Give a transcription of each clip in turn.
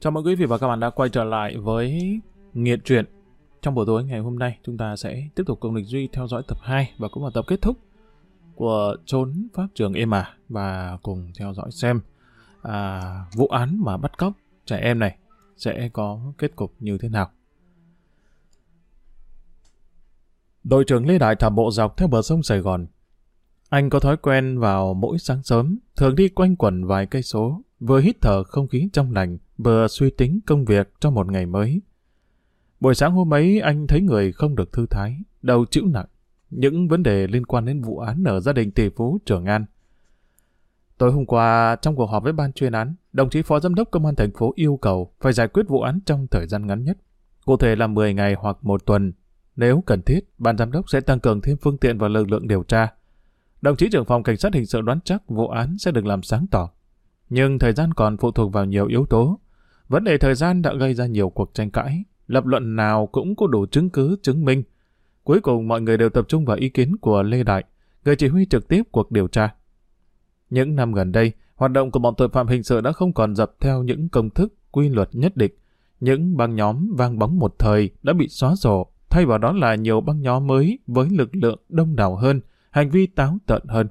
Chào mừng quý vị và các bạn đã quay trở lại với Nghiện Truyện. Trong buổi tối ngày hôm nay, chúng ta sẽ tiếp tục cùng Lịch Duy theo dõi tập 2 và cũng là tập kết thúc của Trốn Pháp Trường Êm À và cùng theo dõi xem à, vụ án mà bắt cóc trẻ em này sẽ có kết cục như thế nào. Đội trưởng Lê Đại thảm bộ dọc theo bờ sông Sài Gòn. Anh có thói quen vào mỗi sáng sớm, thường đi quanh quẩn vài cây số, vừa hít thở không khí trong lành, vừa suy tính công việc cho một ngày mới. Buổi sáng hôm ấy anh thấy người không được thư thái, đầu chịu nặng, những vấn đề liên quan đến vụ án ở gia đình tỷ phú Trường An. Tối hôm qua, trong cuộc họp với ban chuyên án, đồng chí Phó Giám đốc Công an thành phố yêu cầu phải giải quyết vụ án trong thời gian ngắn nhất, cụ thể là 10 ngày hoặc một tuần. Nếu cần thiết, ban giám đốc sẽ tăng cường thêm phương tiện và lực lượng điều tra. Đồng chí trưởng phòng cảnh sát hình sự đoán chắc vụ án sẽ được làm sáng tỏ. Nhưng thời gian còn phụ thuộc vào nhiều yếu tố. Vấn đề thời gian đã gây ra nhiều cuộc tranh cãi. Lập luận nào cũng có đủ chứng cứ chứng minh. Cuối cùng mọi người đều tập trung vào ý kiến của Lê Đại, người chỉ huy trực tiếp cuộc điều tra. Những năm gần đây, hoạt động của bọn tội phạm hình sự đã không còn dập theo những công thức, quy luật nhất định. Những băng nhóm vang bóng một thời đã bị xóa sổ, thay vào đó là nhiều băng nhóm mới với lực lượng đông đảo hơn, hành vi táo tợn hơn.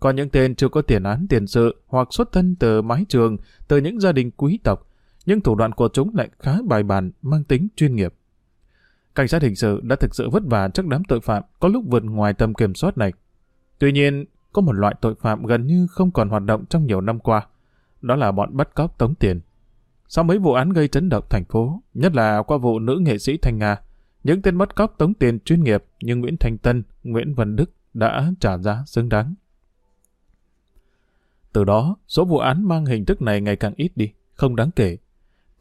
còn những tên chưa có tiền án tiền sự hoặc xuất thân từ mái trường, từ những gia đình quý tộc, nhưng thủ đoạn của chúng lại khá bài bản, mang tính chuyên nghiệp. Cảnh sát hình sự đã thực sự vất vả trước đám tội phạm có lúc vượt ngoài tầm kiểm soát này. Tuy nhiên, có một loại tội phạm gần như không còn hoạt động trong nhiều năm qua. Đó là bọn bắt cóc tống tiền. Sau mấy vụ án gây chấn động thành phố, nhất là qua vụ nữ nghệ sĩ Thanh Nga, những tên bắt cóc tống tiền chuyên nghiệp như Nguyễn Thanh Tân, Nguyễn Văn Đức đã trả giá xứng đáng. Từ đó, số vụ án mang hình thức này ngày càng ít đi, không đáng kể.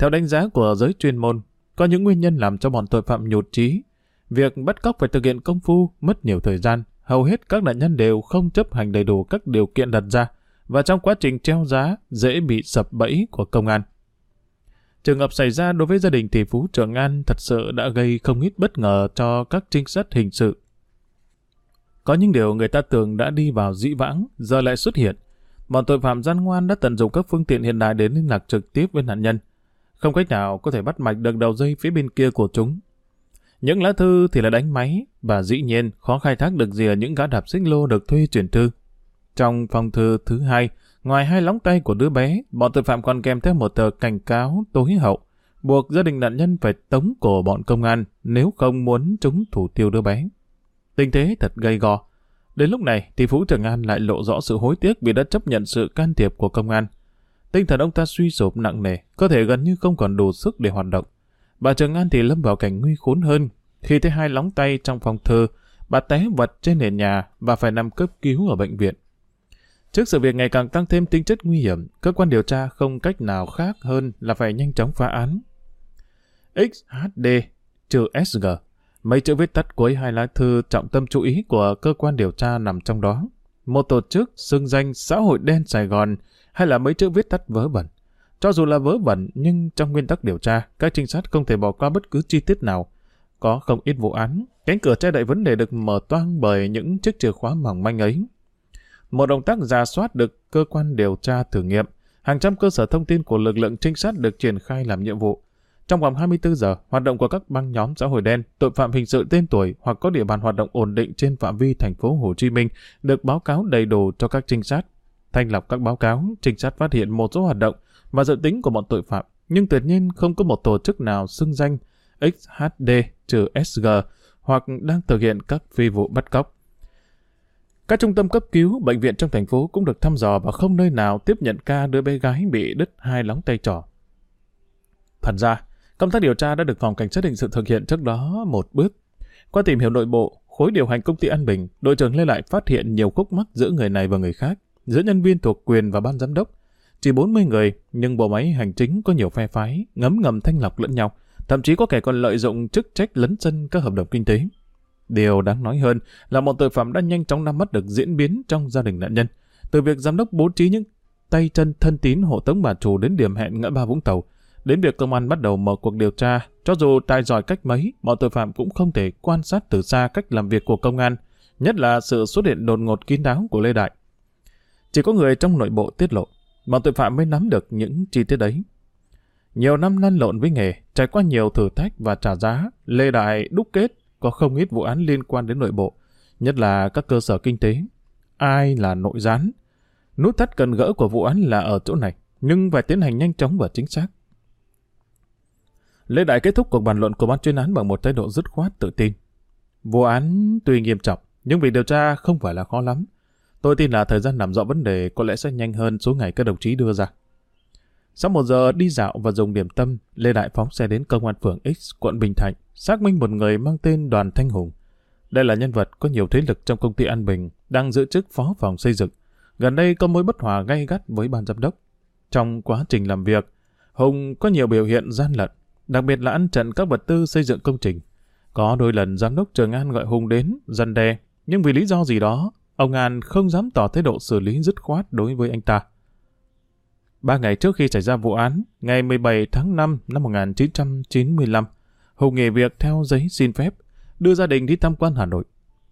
Theo đánh giá của giới chuyên môn, có những nguyên nhân làm cho bọn tội phạm nhụt chí. Việc bắt cóc phải thực hiện công phu, mất nhiều thời gian, hầu hết các nạn nhân đều không chấp hành đầy đủ các điều kiện đặt ra, và trong quá trình treo giá dễ bị sập bẫy của công an. Trường hợp xảy ra đối với gia đình tỷ phú Trường An thật sự đã gây không ít bất ngờ cho các trinh sát hình sự. Có những điều người ta tưởng đã đi vào dĩ vãng, giờ lại xuất hiện. Bọn tội phạm gian ngoan đã tận dụng các phương tiện hiện đại đến liên lạc trực tiếp với nạn nhân. Không cách nào có thể bắt mạch được đầu dây phía bên kia của chúng. Những lá thư thì là đánh máy, và dĩ nhiên khó khai thác được gì ở những gã đạp xích lô được thuê chuyển thư. Trong phòng thư thứ hai, ngoài hai lóng tay của đứa bé, bọn tội phạm còn kèm theo một tờ cảnh cáo tối hậu, buộc gia đình nạn nhân phải tống cổ bọn công an nếu không muốn chúng thủ tiêu đứa bé. Tình thế thật gây go. Đến lúc này thì Phú Trường An lại lộ rõ sự hối tiếc vì đã chấp nhận sự can thiệp của công an. Tinh thần ông ta suy sụp nặng nề, có thể gần như không còn đủ sức để hoạt động. Bà Trường An thì lâm vào cảnh nguy khốn hơn. Khi thấy hai lóng tay trong phòng thơ, bà té vật trên nền nhà và phải nằm cấp cứu ở bệnh viện. Trước sự việc ngày càng tăng thêm tính chất nguy hiểm, cơ quan điều tra không cách nào khác hơn là phải nhanh chóng phá án. XHD trừ SG Mấy chữ viết tắt cuối hai lá thư trọng tâm chú ý của cơ quan điều tra nằm trong đó. Một tổ chức xưng danh xã hội đen Sài Gòn hay là mấy chữ viết tắt vớ vẩn. Cho dù là vớ vẩn nhưng trong nguyên tắc điều tra, các trinh sát không thể bỏ qua bất cứ chi tiết nào. Có không ít vụ án, cánh cửa che đậy vấn đề được mở toang bởi những chiếc chìa khóa mỏng manh ấy. Một động tác giả soát được cơ quan điều tra thử nghiệm, hàng trăm cơ sở thông tin của lực lượng trinh sát được triển khai làm nhiệm vụ. Trong vòng 24 giờ, hoạt động của các băng nhóm xã hội đen, tội phạm hình sự tên tuổi hoặc có địa bàn hoạt động ổn định trên phạm vi thành phố Hồ Chí Minh được báo cáo đầy đủ cho các trinh sát. Thanh lọc các báo cáo, trinh sát phát hiện một số hoạt động và dự tính của bọn tội phạm, nhưng tuyệt nhiên không có một tổ chức nào xưng danh XHD-SG hoặc đang thực hiện các phi vụ bắt cóc. Các trung tâm cấp cứu, bệnh viện trong thành phố cũng được thăm dò và không nơi nào tiếp nhận ca đứa bé gái bị đứt hai lóng tay trỏ. Thật ra, Công tác điều tra đã được phòng cảnh sát hình sự thực hiện trước đó một bước. Qua tìm hiểu nội bộ, khối điều hành công ty An Bình, đội trưởng Lê Lại phát hiện nhiều khúc mắc giữa người này và người khác, giữa nhân viên thuộc quyền và ban giám đốc. Chỉ 40 người, nhưng bộ máy hành chính có nhiều phe phái, ngấm ngầm thanh lọc lẫn nhau, thậm chí có kẻ còn lợi dụng chức trách lấn sân các hợp đồng kinh tế. Điều đáng nói hơn là một tội phạm đã nhanh chóng nắm bắt được diễn biến trong gia đình nạn nhân. Từ việc giám đốc bố trí những tay chân thân tín hộ tống bà chủ đến điểm hẹn ngã ba Vũng Tàu, Đến việc công an bắt đầu mở cuộc điều tra, cho dù tài giỏi cách mấy, bọn tội phạm cũng không thể quan sát từ xa cách làm việc của công an, nhất là sự xuất hiện đột ngột kín đáo của Lê Đại. Chỉ có người trong nội bộ tiết lộ, bọn tội phạm mới nắm được những chi tiết đấy. Nhiều năm lăn lộn với nghề, trải qua nhiều thử thách và trả giá, Lê Đại đúc kết có không ít vụ án liên quan đến nội bộ, nhất là các cơ sở kinh tế. Ai là nội gián? Nút thắt cần gỡ của vụ án là ở chỗ này, nhưng phải tiến hành nhanh chóng và chính xác. Lê Đại kết thúc cuộc bàn luận của ban chuyên án bằng một thái độ dứt khoát tự tin. Vụ án tuy nghiêm trọng, nhưng việc điều tra không phải là khó lắm. Tôi tin là thời gian làm rõ vấn đề có lẽ sẽ nhanh hơn số ngày các đồng chí đưa ra. Sau một giờ đi dạo và dùng điểm tâm, Lê Đại phóng xe đến công an phường X, quận Bình Thạnh, xác minh một người mang tên Đoàn Thanh Hùng. Đây là nhân vật có nhiều thế lực trong công ty An Bình, đang giữ chức phó phòng xây dựng. Gần đây có mối bất hòa gay gắt với ban giám đốc. Trong quá trình làm việc, Hùng có nhiều biểu hiện gian lận, đặc biệt là ăn trận các vật tư xây dựng công trình. Có đôi lần giám đốc Trường An gọi Hùng đến, dần đe, nhưng vì lý do gì đó, ông An không dám tỏ thái độ xử lý dứt khoát đối với anh ta. Ba ngày trước khi xảy ra vụ án, ngày 17 tháng 5 năm 1995, Hùng nghỉ việc theo giấy xin phép, đưa gia đình đi tham quan Hà Nội.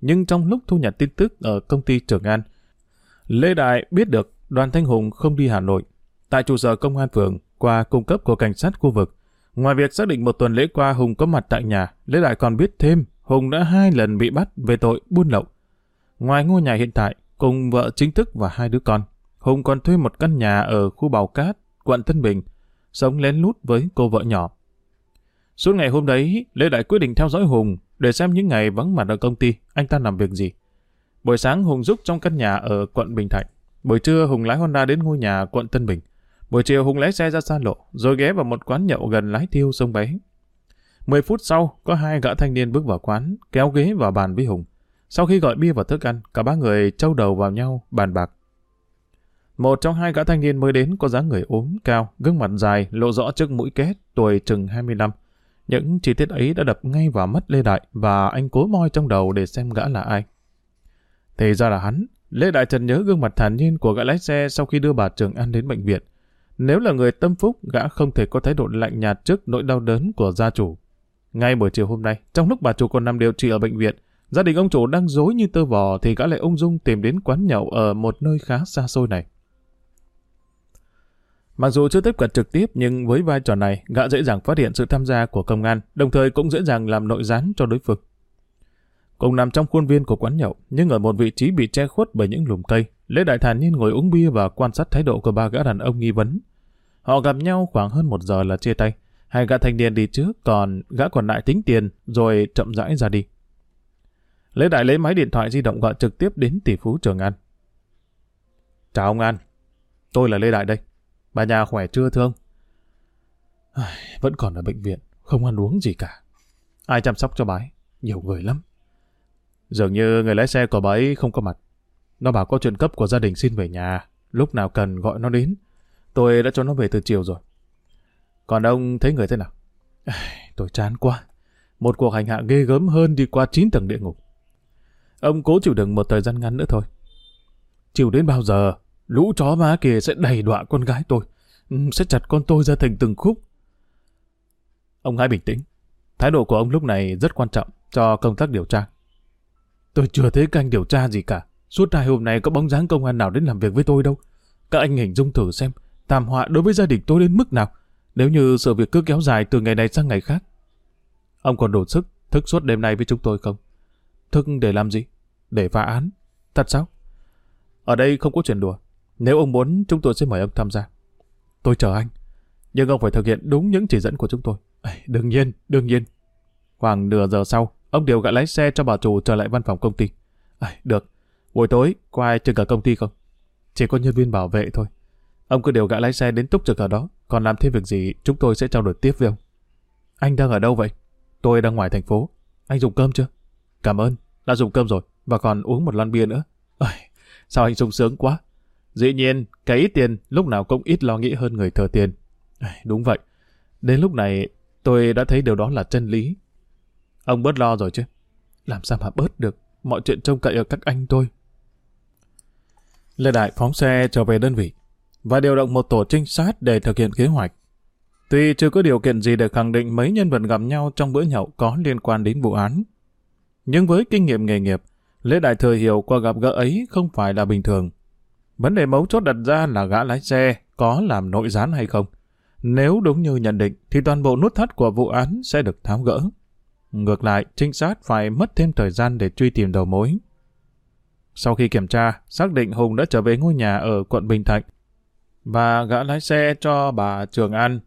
Nhưng trong lúc thu nhận tin tức ở công ty Trường An, Lê Đại biết được đoàn Thanh Hùng không đi Hà Nội. Tại trụ sở công an phường, qua cung cấp của cảnh sát khu vực, ngoài việc xác định một tuần lễ qua Hùng có mặt tại nhà, Lê Đại còn biết thêm Hùng đã hai lần bị bắt về tội buôn lậu. Ngoài ngôi nhà hiện tại, cùng vợ chính thức và hai đứa con, Hùng còn thuê một căn nhà ở khu Bào Cát, quận Tân Bình, sống lén lút với cô vợ nhỏ. Suốt ngày hôm đấy, Lê Đại quyết định theo dõi Hùng để xem những ngày vắng mặt ở công ty, anh ta làm việc gì. Buổi sáng Hùng giúp trong căn nhà ở quận Bình Thạnh. Buổi trưa Hùng lái Honda đến ngôi nhà quận Tân Bình. Buổi chiều Hùng lái xe ra xa lộ, rồi ghé vào một quán nhậu gần lái thiêu sông Bé. Mười phút sau, có hai gã thanh niên bước vào quán, kéo ghế vào bàn với Hùng. Sau khi gọi bia và thức ăn, cả ba người trâu đầu vào nhau, bàn bạc. Một trong hai gã thanh niên mới đến có dáng người ốm, cao, gương mặt dài, lộ rõ trước mũi két, tuổi chừng 25. Những chi tiết ấy đã đập ngay vào mắt Lê Đại và anh cố moi trong đầu để xem gã là ai. Thì ra là hắn. Lê Đại Trần nhớ gương mặt thản nhiên của gã lái xe sau khi đưa bà Trường An đến bệnh viện. Nếu là người tâm phúc, gã không thể có thái độ lạnh nhạt trước nỗi đau đớn của gia chủ. Ngay buổi chiều hôm nay, trong lúc bà chủ còn nằm điều trị ở bệnh viện, gia đình ông chủ đang dối như tơ vò thì gã lại ung dung tìm đến quán nhậu ở một nơi khá xa xôi này. Mặc dù chưa tiếp cận trực tiếp nhưng với vai trò này, gã dễ dàng phát hiện sự tham gia của công an, đồng thời cũng dễ dàng làm nội gián cho đối phương. Cùng nằm trong khuôn viên của quán nhậu, nhưng ở một vị trí bị che khuất bởi những lùm cây, Lê Đại Thản nhiên ngồi uống bia và quan sát thái độ của ba gã đàn ông nghi vấn. Họ gặp nhau khoảng hơn một giờ là chia tay. Hai gã thanh niên đi trước, còn gã còn lại tính tiền, rồi chậm rãi ra đi. Lê Đại lấy máy điện thoại di động gọi trực tiếp đến tỷ phú Trường An. Chào ông An, tôi là Lê Đại đây. Bà nhà khỏe chưa thương? Vẫn còn ở bệnh viện, không ăn uống gì cả. Ai chăm sóc cho bà ấy? Nhiều người lắm. Dường như người lái xe của bà ấy không có mặt. Nó bảo có chuyện cấp của gia đình xin về nhà, lúc nào cần gọi nó đến. Tôi đã cho nó về từ chiều rồi. Còn ông thấy người thế nào? Tôi chán quá. Một cuộc hành hạ ghê gớm hơn đi qua 9 tầng địa ngục. Ông cố chịu đựng một thời gian ngắn nữa thôi. Chịu đến bao giờ, lũ chó má kia sẽ đầy đọa con gái tôi. Sẽ chặt con tôi ra thành từng khúc. Ông hãy bình tĩnh. Thái độ của ông lúc này rất quan trọng cho công tác điều tra. Tôi chưa thấy các anh điều tra gì cả. Suốt hai hôm nay có bóng dáng công an nào đến làm việc với tôi đâu. Các anh hình dung thử xem, thảm họa đối với gia đình tôi đến mức nào, nếu như sự việc cứ kéo dài từ ngày này sang ngày khác. Ông còn đủ sức thức suốt đêm nay với chúng tôi không? Thức để làm gì? Để phá án. Thật sao? Ở đây không có chuyện đùa. Nếu ông muốn, chúng tôi sẽ mời ông tham gia. Tôi chờ anh. Nhưng ông phải thực hiện đúng những chỉ dẫn của chúng tôi. Đương nhiên, đương nhiên. Khoảng nửa giờ sau, Ông điều gã lái xe cho bà chủ trở lại văn phòng công ty. À, được. Buổi tối, có ai trực ở công ty không? Chỉ có nhân viên bảo vệ thôi. Ông cứ điều gã lái xe đến túc trực ở đó. Còn làm thêm việc gì, chúng tôi sẽ trao đổi tiếp với ông. Anh đang ở đâu vậy? Tôi đang ngoài thành phố. Anh dùng cơm chưa? Cảm ơn. Đã dùng cơm rồi. Và còn uống một lon bia nữa. Ôi, sao anh sung sướng quá? Dĩ nhiên, cái ít tiền lúc nào cũng ít lo nghĩ hơn người thừa tiền. Đúng vậy. Đến lúc này, tôi đã thấy điều đó là chân lý. Ông bớt lo rồi chứ. Làm sao mà bớt được, mọi chuyện trông cậy ở các anh tôi. Lê Đại phóng xe trở về đơn vị và điều động một tổ trinh sát để thực hiện kế hoạch. Tuy chưa có điều kiện gì để khẳng định mấy nhân vật gặp nhau trong bữa nhậu có liên quan đến vụ án. Nhưng với kinh nghiệm nghề nghiệp, Lê Đại Thừa hiểu qua gặp gỡ ấy không phải là bình thường. Vấn đề mấu chốt đặt ra là gã lái xe có làm nội gián hay không. Nếu đúng như nhận định, thì toàn bộ nút thắt của vụ án sẽ được tháo gỡ. Ngược lại, trinh sát phải mất thêm thời gian để truy tìm đầu mối. Sau khi kiểm tra, xác định Hùng đã trở về ngôi nhà ở quận Bình Thạnh và gã lái xe cho bà Trường An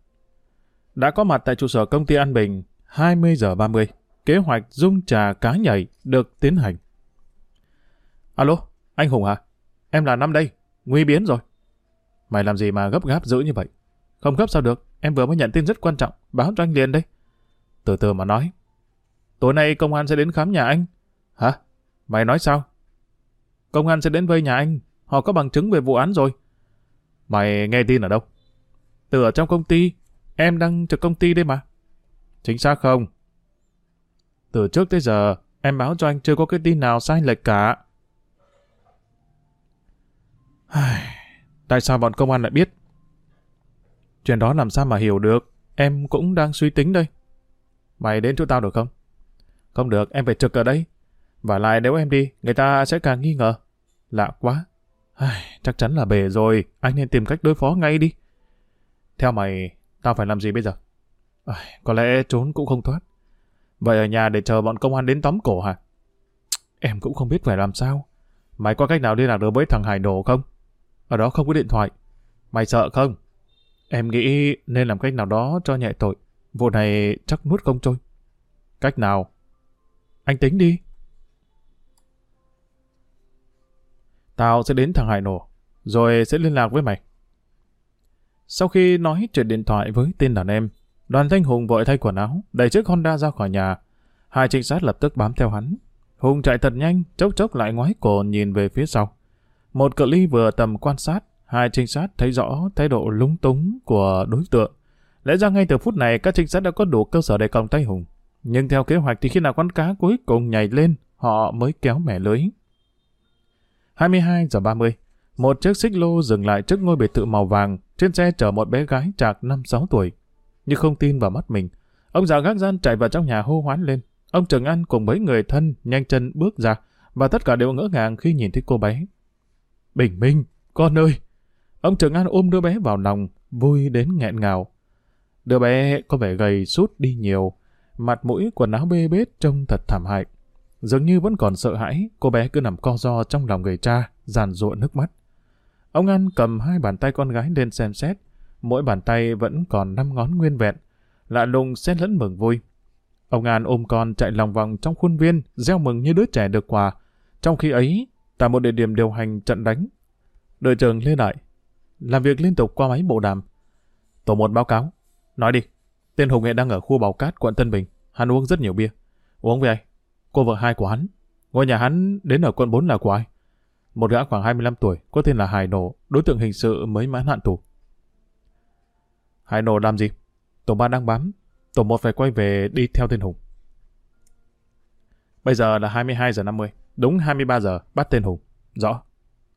đã có mặt tại trụ sở công ty An Bình 20 giờ 30. Kế hoạch dung trà cá nhảy được tiến hành. Alo, anh Hùng hả? Em là năm đây, nguy biến rồi. Mày làm gì mà gấp gáp dữ như vậy? Không gấp sao được, em vừa mới nhận tin rất quan trọng, báo cho anh liền đây. Từ từ mà nói. Tối nay công an sẽ đến khám nhà anh. Hả? Mày nói sao? Công an sẽ đến vây nhà anh, họ có bằng chứng về vụ án rồi. Mày nghe tin ở đâu? Từ ở trong công ty, em đang trực công ty đây mà. Chính xác không? Từ trước tới giờ, em báo cho anh chưa có cái tin nào sai lệch cả. Tại sao bọn công an lại biết? Chuyện đó làm sao mà hiểu được? Em cũng đang suy tính đây. Mày đến chỗ tao được không? Không được, em phải trực ở đây. Và lại nếu em đi, người ta sẽ càng nghi ngờ. Lạ quá. Ai, chắc chắn là bể rồi, anh nên tìm cách đối phó ngay đi. Theo mày, tao phải làm gì bây giờ? Ai, có lẽ trốn cũng không thoát. Vậy ở nhà để chờ bọn công an đến tóm cổ hả? Em cũng không biết phải làm sao. Mày có cách nào liên lạc được với thằng Hải Nổ không? Ở đó không có điện thoại. Mày sợ không? Em nghĩ nên làm cách nào đó cho nhẹ tội. Vụ này chắc nuốt không trôi. Cách nào? Anh tính đi. Tao sẽ đến thằng Hải Nổ, rồi sẽ liên lạc với mày. Sau khi nói chuyện điện thoại với tên đàn em, đoàn thanh Hùng vội thay quần áo, đẩy chiếc Honda ra khỏi nhà. Hai trinh sát lập tức bám theo hắn. Hùng chạy thật nhanh, chốc chốc lại ngoái cổ nhìn về phía sau. Một cự ly vừa tầm quan sát, hai trinh sát thấy rõ thái độ lúng túng của đối tượng. Lẽ ra ngay từ phút này các trinh sát đã có đủ cơ sở để còng tay Hùng. Nhưng theo kế hoạch thì khi nào con cá cuối cùng nhảy lên, họ mới kéo mẻ lưới. 22 giờ 30, một chiếc xích lô dừng lại trước ngôi biệt thự màu vàng, trên xe chở một bé gái chạc 5-6 tuổi. Nhưng không tin vào mắt mình, ông già gác gian chạy vào trong nhà hô hoán lên. Ông Trần An cùng mấy người thân nhanh chân bước ra, và tất cả đều ngỡ ngàng khi nhìn thấy cô bé. Bình minh, con ơi! Ông Trần An ôm đứa bé vào lòng, vui đến nghẹn ngào. Đứa bé có vẻ gầy sút đi nhiều, mặt mũi quần áo bê bết trông thật thảm hại. Dường như vẫn còn sợ hãi, cô bé cứ nằm co ro trong lòng người cha, giàn ruộng nước mắt. Ông An cầm hai bàn tay con gái lên xem xét, mỗi bàn tay vẫn còn năm ngón nguyên vẹn, lạ lùng xen lẫn mừng vui. Ông An ôm con chạy lòng vòng trong khuôn viên, gieo mừng như đứa trẻ được quà. Trong khi ấy, tại một địa điểm điều hành trận đánh, đội trưởng Lê Đại làm việc liên tục qua máy bộ đàm. Tổ một báo cáo. Nói đi. Tên Hùng hiện đang ở khu Bảo Cát, quận Tân Bình. Hắn uống rất nhiều bia. Uống với ai? Cô vợ hai của hắn. Ngôi nhà hắn đến ở quận 4 là của ai? Một gã khoảng 25 tuổi, có tên là Hải Nổ, đối tượng hình sự mới mãn hạn tù. Hải Nổ làm gì? Tổ ba đang bám. Tổ một phải quay về đi theo tên Hùng. Bây giờ là 22 giờ 50. Đúng 23 giờ, bắt tên Hùng. Rõ.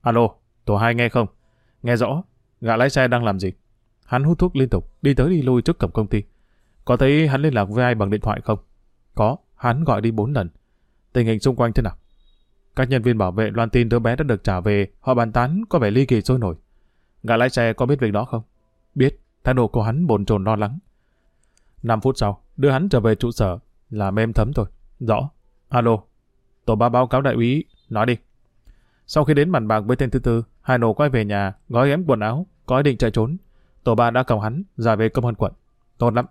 Alo, tổ hai nghe không? Nghe rõ. Gã lái xe đang làm gì? Hắn hút thuốc liên tục, đi tới đi lui trước cổng công ty. Có thấy hắn liên lạc với ai bằng điện thoại không? Có, hắn gọi đi 4 lần. Tình hình xung quanh thế nào? Các nhân viên bảo vệ loan tin đứa bé đã được trả về, họ bàn tán có vẻ ly kỳ sôi nổi. Gã lái xe có biết việc đó không? Biết, thái độ của hắn bồn chồn lo lắng. 5 phút sau, đưa hắn trở về trụ sở, làm em thấm thôi. Rõ. Alo. Tổ ba báo cáo đại úy, nói đi. Sau khi đến bàn bạc với tên thứ tư, Hai nổ quay về nhà, gói ghém quần áo, có ý định chạy trốn. Tổ ba đã cầu hắn, ra về công an quận. Tốt lắm.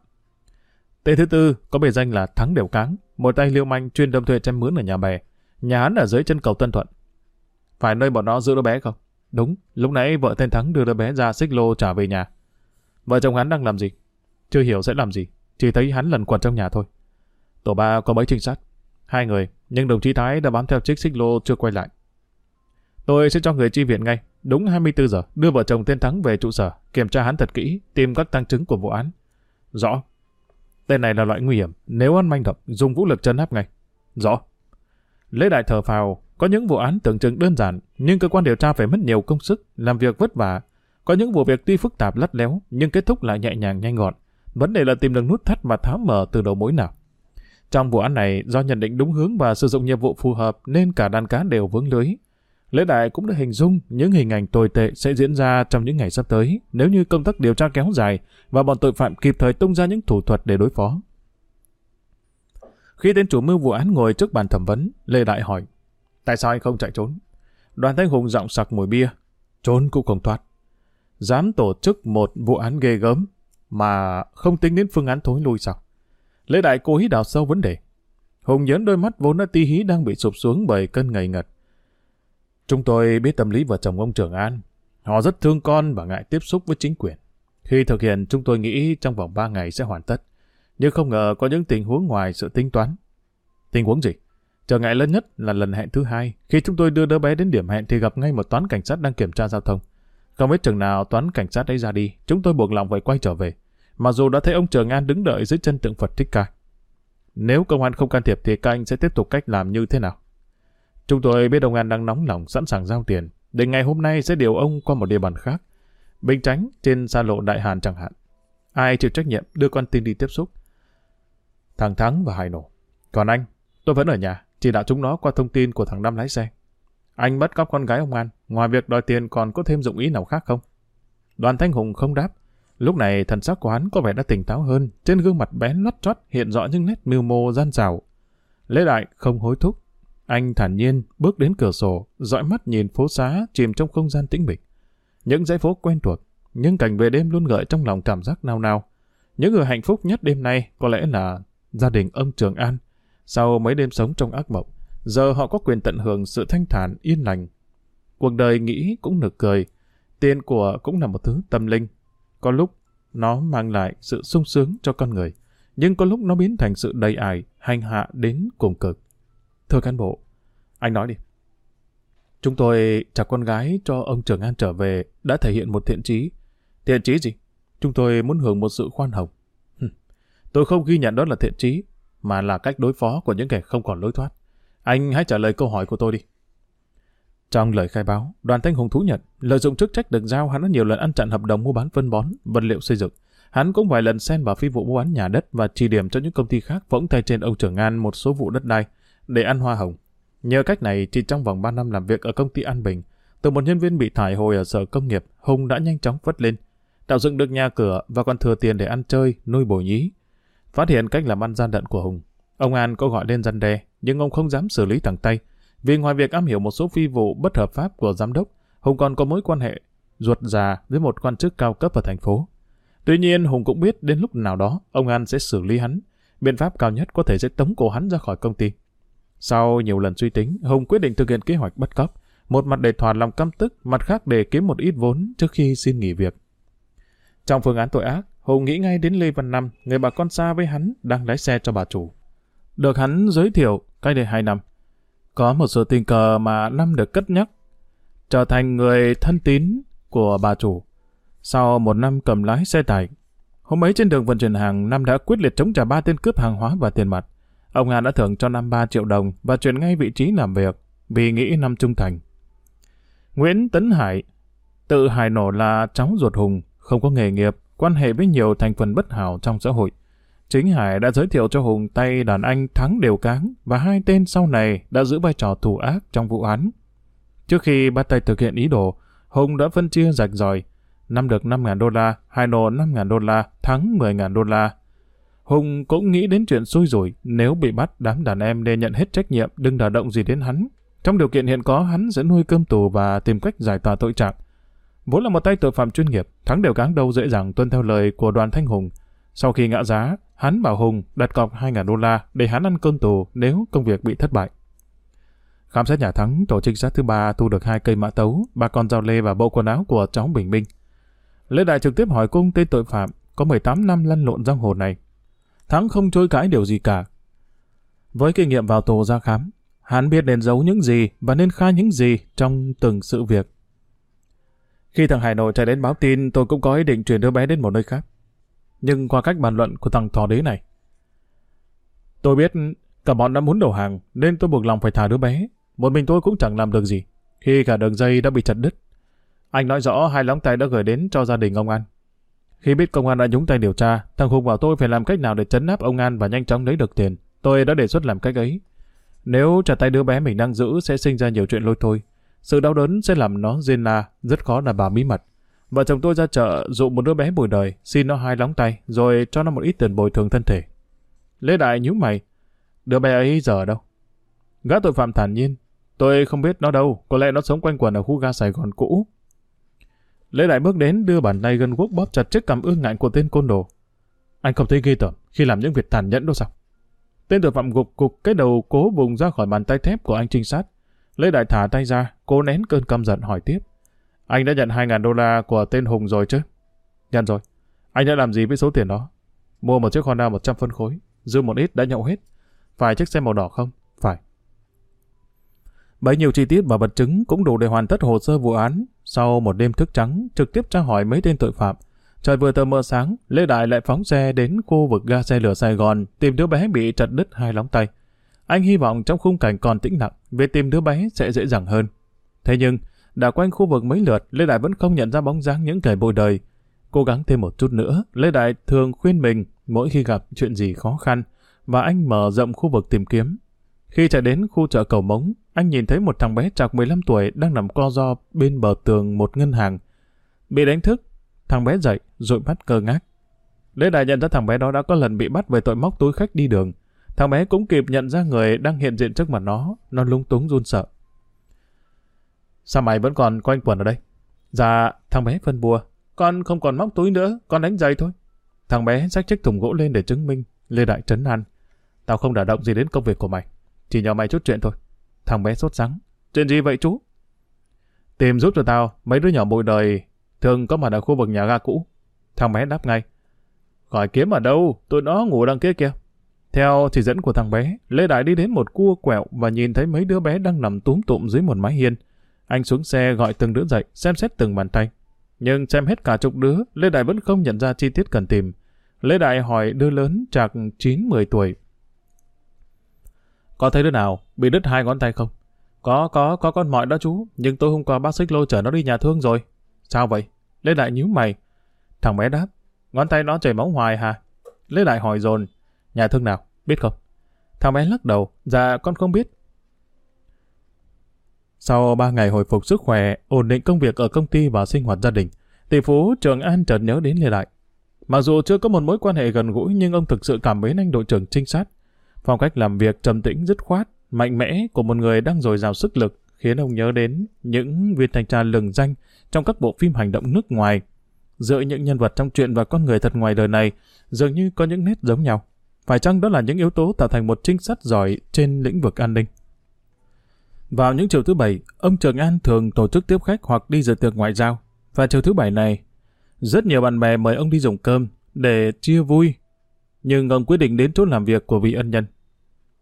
Tên thứ tư có biệt danh là Thắng Đều Cáng, một tay liêu manh chuyên đâm thuê chém mướn ở nhà bè. Nhà hắn ở dưới chân cầu Tân Thuận. Phải nơi bọn nó giữ đứa bé không? Đúng, lúc nãy vợ tên Thắng đưa đứa bé ra xích lô trả về nhà. Vợ chồng hắn đang làm gì? Chưa hiểu sẽ làm gì, chỉ thấy hắn lần quần trong nhà thôi. Tổ ba có mấy trinh sát? Hai người, nhưng đồng chí Thái đã bám theo chiếc xích lô chưa quay lại. Tôi sẽ cho người chi viện ngay, đúng 24 giờ, đưa vợ chồng tên Thắng về trụ sở, kiểm tra hắn thật kỹ, tìm các tăng chứng của vụ án. Rõ. Tên này là loại nguy hiểm, nếu ăn manh động, dùng vũ lực chấn áp ngay. Rõ. Lễ đại thờ phào, có những vụ án tưởng chừng đơn giản, nhưng cơ quan điều tra phải mất nhiều công sức, làm việc vất vả. Có những vụ việc tuy phức tạp lắt léo, nhưng kết thúc lại nhẹ nhàng nhanh gọn. Vấn đề là tìm được nút thắt và tháo mở từ đầu mối nào. Trong vụ án này, do nhận định đúng hướng và sử dụng nhiệm vụ phù hợp nên cả đàn cá đều vướng lưới. Lễ đại cũng đã hình dung những hình ảnh tồi tệ sẽ diễn ra trong những ngày sắp tới nếu như công tác điều tra kéo dài và bọn tội phạm kịp thời tung ra những thủ thuật để đối phó. Khi tên chủ mưu vụ án ngồi trước bàn thẩm vấn, Lê Đại hỏi, tại sao anh không chạy trốn? Đoàn Thanh Hùng giọng sặc mùi bia, trốn cũng không thoát. Dám tổ chức một vụ án ghê gớm mà không tính đến phương án thối lui sao? Lê Đại cố ý đào sâu vấn đề. Hùng nhớn đôi mắt vốn đã ti hí đang bị sụp xuống bởi cơn ngày ngật. Chúng tôi biết tâm lý vợ chồng ông Trường An. Họ rất thương con và ngại tiếp xúc với chính quyền. Khi thực hiện, chúng tôi nghĩ trong vòng 3 ngày sẽ hoàn tất. Nhưng không ngờ có những tình huống ngoài sự tính toán. Tình huống gì? Trở ngại lớn nhất là lần hẹn thứ hai. Khi chúng tôi đưa đứa bé đến điểm hẹn thì gặp ngay một toán cảnh sát đang kiểm tra giao thông. Không biết chừng nào toán cảnh sát ấy ra đi, chúng tôi buộc lòng phải quay trở về. Mặc dù đã thấy ông Trường An đứng đợi dưới chân tượng Phật Thích Ca. Nếu công an không can thiệp thì các anh sẽ tiếp tục cách làm như thế nào? Chúng tôi biết ông An đang nóng lòng sẵn sàng giao tiền, để ngày hôm nay sẽ điều ông qua một địa bàn khác. Bình tránh trên xa lộ Đại Hàn chẳng hạn. Ai chịu trách nhiệm đưa con tin đi tiếp xúc? Thằng Thắng và Hải nổ. Còn anh, tôi vẫn ở nhà, chỉ đạo chúng nó qua thông tin của thằng Năm lái xe. Anh bắt cóc con gái ông An, ngoài việc đòi tiền còn có thêm dụng ý nào khác không? Đoàn Thanh Hùng không đáp. Lúc này thần sắc của hắn có vẻ đã tỉnh táo hơn, trên gương mặt bé lót chót hiện rõ những nét mưu mô gian xảo. Lễ đại không hối thúc, anh thản nhiên bước đến cửa sổ, dõi mắt nhìn phố xá chìm trong không gian tĩnh mịch. Những dãy phố quen thuộc, nhưng cảnh về đêm luôn gợi trong lòng cảm giác nao nao. Những người hạnh phúc nhất đêm nay có lẽ là gia đình ông Trường An. Sau mấy đêm sống trong ác mộng, giờ họ có quyền tận hưởng sự thanh thản, yên lành. Cuộc đời nghĩ cũng nực cười, tiền của cũng là một thứ tâm linh. Có lúc nó mang lại sự sung sướng cho con người, nhưng có lúc nó biến thành sự đầy ải, hành hạ đến cùng cực. Thưa cán bộ, anh nói đi. Chúng tôi trả con gái cho ông Trường An trở về đã thể hiện một thiện trí. Thiện trí gì? Chúng tôi muốn hưởng một sự khoan hồng. Tôi không ghi nhận đó là thiện trí, mà là cách đối phó của những kẻ không còn lối thoát. Anh hãy trả lời câu hỏi của tôi đi. Trong lời khai báo, đoàn Thanh Hùng thú nhận, lợi dụng chức trách được giao hắn đã nhiều lần ăn chặn hợp đồng mua bán phân bón, vật liệu xây dựng. Hắn cũng vài lần xen vào phi vụ mua bán nhà đất và chỉ điểm cho những công ty khác võng tay trên ông trưởng An một số vụ đất đai để ăn hoa hồng. Nhờ cách này, chỉ trong vòng 3 năm làm việc ở công ty An Bình, từ một nhân viên bị thải hồi ở sở công nghiệp, Hùng đã nhanh chóng vất lên, tạo dựng được nhà cửa và còn thừa tiền để ăn chơi, nuôi bồi nhí. Phát hiện cách làm ăn gian đận của Hùng, ông An có gọi lên dân đe, nhưng ông không dám xử lý thẳng tay, vì ngoài việc am hiểu một số phi vụ bất hợp pháp của giám đốc, Hùng còn có mối quan hệ ruột già với một quan chức cao cấp ở thành phố. Tuy nhiên, Hùng cũng biết đến lúc nào đó, ông An sẽ xử lý hắn. Biện pháp cao nhất có thể sẽ tống cổ hắn ra khỏi công ty. Sau nhiều lần suy tính, Hùng quyết định thực hiện kế hoạch bắt cóc. Một mặt để thỏa lòng căm tức, mặt khác để kiếm một ít vốn trước khi xin nghỉ việc. Trong phương án tội ác, Hùng nghĩ ngay đến Lê Văn Năm, người bà con xa với hắn, đang lái xe cho bà chủ. Được hắn giới thiệu, cách đây hai năm. Có một sự tình cờ mà Năm được cất nhắc, trở thành người thân tín của bà chủ. Sau một năm cầm lái xe tải, hôm ấy trên đường vận chuyển hàng, Năm đã quyết liệt chống trả ba tên cướp hàng hóa và tiền mặt. Ông Hà đã thưởng cho Năm 3 triệu đồng và chuyển ngay vị trí làm việc, vì nghĩ Năm trung thành. Nguyễn Tấn Hải, tự Hải nổ là cháu ruột Hùng, không có nghề nghiệp, quan hệ với nhiều thành phần bất hảo trong xã hội. Chính Hải đã giới thiệu cho Hùng tay đàn anh thắng đều cáng và hai tên sau này đã giữ vai trò thủ ác trong vụ án. Trước khi bắt tay thực hiện ý đồ, Hùng đã phân chia rạch ròi. Năm được 5.000 đô la, Hải nổ 5.000 đô la, thắng 10.000 đô la, Hùng cũng nghĩ đến chuyện xui rủi, nếu bị bắt đám đàn em nên nhận hết trách nhiệm, đừng đả động gì đến hắn. Trong điều kiện hiện có, hắn sẽ nuôi cơm tù và tìm cách giải tỏa tội trạng. Vốn là một tay tội phạm chuyên nghiệp, thắng đều cáng đâu dễ dàng tuân theo lời của đoàn Thanh Hùng. Sau khi ngã giá, hắn bảo Hùng đặt cọc 2.000 đô la để hắn ăn cơm tù nếu công việc bị thất bại. Khám xét nhà Thắng, tổ trinh sát thứ ba thu được hai cây mã tấu, ba con dao lê và bộ quần áo của cháu Bình Minh. Lê Đại trực tiếp hỏi cung tên tội phạm có 18 năm lăn lộn giang hồ này. Thắng không chối cãi điều gì cả. Với kinh nghiệm vào tù ra khám, hắn biết nên giấu những gì và nên khai những gì trong từng sự việc. Khi thằng Hải Nội chạy đến báo tin, tôi cũng có ý định chuyển đứa bé đến một nơi khác. Nhưng qua cách bàn luận của thằng thò đế này, tôi biết cả bọn đã muốn đầu hàng, nên tôi buộc lòng phải thả đứa bé. Một mình tôi cũng chẳng làm được gì, khi cả đường dây đã bị chặt đứt. Anh nói rõ hai lóng tay đã gửi đến cho gia đình ông An. Khi biết công an đã nhúng tay điều tra, thằng Hùng bảo tôi phải làm cách nào để chấn áp ông An và nhanh chóng lấy được tiền. Tôi đã đề xuất làm cách ấy. Nếu trả tay đứa bé mình đang giữ sẽ sinh ra nhiều chuyện lôi thôi. Sự đau đớn sẽ làm nó riêng la, rất khó đảm bảo bí mật. Vợ chồng tôi ra chợ dụ một đứa bé bồi đời, xin nó hai lóng tay, rồi cho nó một ít tiền bồi thường thân thể. Lê Đại nhíu mày, đứa bé ấy giờ ở đâu? Gã tội phạm thản nhiên, tôi không biết nó đâu, có lẽ nó sống quanh quẩn ở khu ga Sài Gòn cũ. Lê Đại bước đến đưa bàn tay gần guốc bóp chặt chiếc cằm ương ngạnh của tên côn đồ. Anh không thấy ghê tởm khi làm những việc tàn nhẫn đâu sao? Tên tội phạm gục cục cái đầu cố vùng ra khỏi bàn tay thép của anh trinh sát. Lê Đại thả tay ra, cố nén cơn căm giận hỏi tiếp. Anh đã nhận 2.000 đô la của tên Hùng rồi chứ? Nhận rồi. Anh đã làm gì với số tiền đó? Mua một chiếc Honda 100 phân khối, dư một ít đã nhậu hết. Phải chiếc xe màu đỏ không? Phải. Bấy nhiêu chi tiết và vật chứng cũng đủ để hoàn tất hồ sơ vụ án. Sau một đêm thức trắng, trực tiếp tra hỏi mấy tên tội phạm. Trời vừa tờ mờ sáng, Lê Đại lại phóng xe đến khu vực ga xe lửa Sài Gòn tìm đứa bé bị chặt đứt hai lóng tay. Anh hy vọng trong khung cảnh còn tĩnh lặng, việc tìm đứa bé sẽ dễ dàng hơn. Thế nhưng, đã quanh khu vực mấy lượt, Lê Đại vẫn không nhận ra bóng dáng những kẻ bội đời. Cố gắng thêm một chút nữa, Lê Đại thường khuyên mình mỗi khi gặp chuyện gì khó khăn, và anh mở rộng khu vực tìm kiếm. Khi chạy đến khu chợ cầu mống, anh nhìn thấy một thằng bé trạc 15 tuổi đang nằm co ro bên bờ tường một ngân hàng. Bị đánh thức, thằng bé dậy, rồi mắt cơ ngác. Lê Đại nhận ra thằng bé đó đã có lần bị bắt về tội móc túi khách đi đường. Thằng bé cũng kịp nhận ra người đang hiện diện trước mặt nó, nó lung túng run sợ. Sao mày vẫn còn quanh quẩn ở đây? Dạ, thằng bé phân bùa. Con không còn móc túi nữa, con đánh giày thôi. Thằng bé xách chiếc thùng gỗ lên để chứng minh. Lê Đại trấn an. Tao không đả động gì đến công việc của mày. Chỉ nhờ mày chút chuyện thôi. Thằng bé sốt sắng. Chuyện gì vậy chú? Tìm giúp cho tao mấy đứa nhỏ bụi đời thường có mặt ở khu vực nhà ga cũ. Thằng bé đáp ngay. gọi kiếm ở đâu, tụi nó ngủ đằng kia kìa. Theo chỉ dẫn của thằng bé, Lê Đại đi đến một cua quẹo và nhìn thấy mấy đứa bé đang nằm túm tụm dưới một mái hiên. Anh xuống xe gọi từng đứa dậy, xem xét từng bàn tay. Nhưng xem hết cả chục đứa, Lê Đại vẫn không nhận ra chi tiết cần tìm. Lê Đại hỏi đứa lớn chạc 9-10 tuổi. Có thấy đứa nào bị đứt hai ngón tay không? Có, có, có con mọi đó chú, nhưng tôi hôm qua bác xích lô chở nó đi nhà thương rồi. Sao vậy? Lê Đại nhíu mày. Thằng bé đáp, ngón tay nó chảy máu hoài hả? Lê Đại hỏi dồn, nhà thương nào, biết không? Thằng bé lắc đầu, dạ con không biết. Sau 3 ngày hồi phục sức khỏe, ổn định công việc ở công ty và sinh hoạt gia đình, tỷ phú Trường An chợt nhớ đến Lê Đại. Mặc dù chưa có một mối quan hệ gần gũi nhưng ông thực sự cảm mến anh đội trưởng trinh sát. Phong cách làm việc trầm tĩnh dứt khoát, mạnh mẽ của một người đang dồi dào sức lực khiến ông nhớ đến những viên thanh tra lừng danh trong các bộ phim hành động nước ngoài. Giữa những nhân vật trong truyện và con người thật ngoài đời này dường như có những nét giống nhau. Phải chăng đó là những yếu tố tạo thành một trinh sát giỏi trên lĩnh vực an ninh? Vào những chiều thứ bảy, ông Trường An thường tổ chức tiếp khách hoặc đi dự tiệc ngoại giao. Và chiều thứ bảy này, rất nhiều bạn bè mời ông đi dùng cơm để chia vui. Nhưng ông quyết định đến chỗ làm việc của vị ân nhân.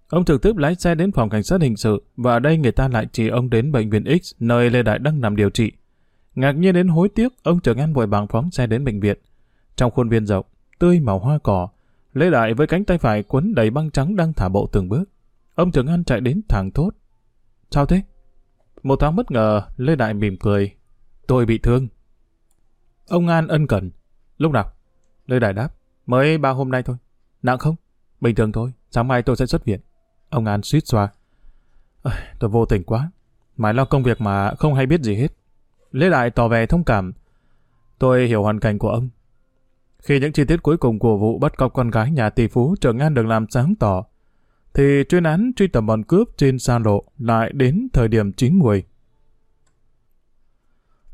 Ông trực tiếp lái xe đến phòng cảnh sát hình sự và ở đây người ta lại chỉ ông đến bệnh viện X nơi Lê Đại đang nằm điều trị. Ngạc nhiên đến hối tiếc, ông Trường An vội vàng phóng xe đến bệnh viện. Trong khuôn viên rộng, tươi màu hoa cỏ, Lê Đại với cánh tay phải quấn đầy băng trắng đang thả bộ từng bước. Ông Trường An chạy đến thẳng thốt. Sao thế? Một thoáng bất ngờ, Lê Đại mỉm cười. Tôi bị thương. Ông An ân cần. Lúc nào? Lê Đại đáp. Mới ba hôm nay thôi. Nặng không? Bình thường thôi. Sáng mai tôi sẽ xuất viện. Ông An suýt xoa. tôi vô tình quá. Mãi lo công việc mà không hay biết gì hết. Lê Đại tỏ vẻ thông cảm. Tôi hiểu hoàn cảnh của ông. Khi những chi tiết cuối cùng của vụ bắt cóc con gái nhà tỷ phú Trường An được làm sáng tỏ, thì chuyên án truy tầm bọn cướp trên xa lộ lại đến thời điểm chín muồi.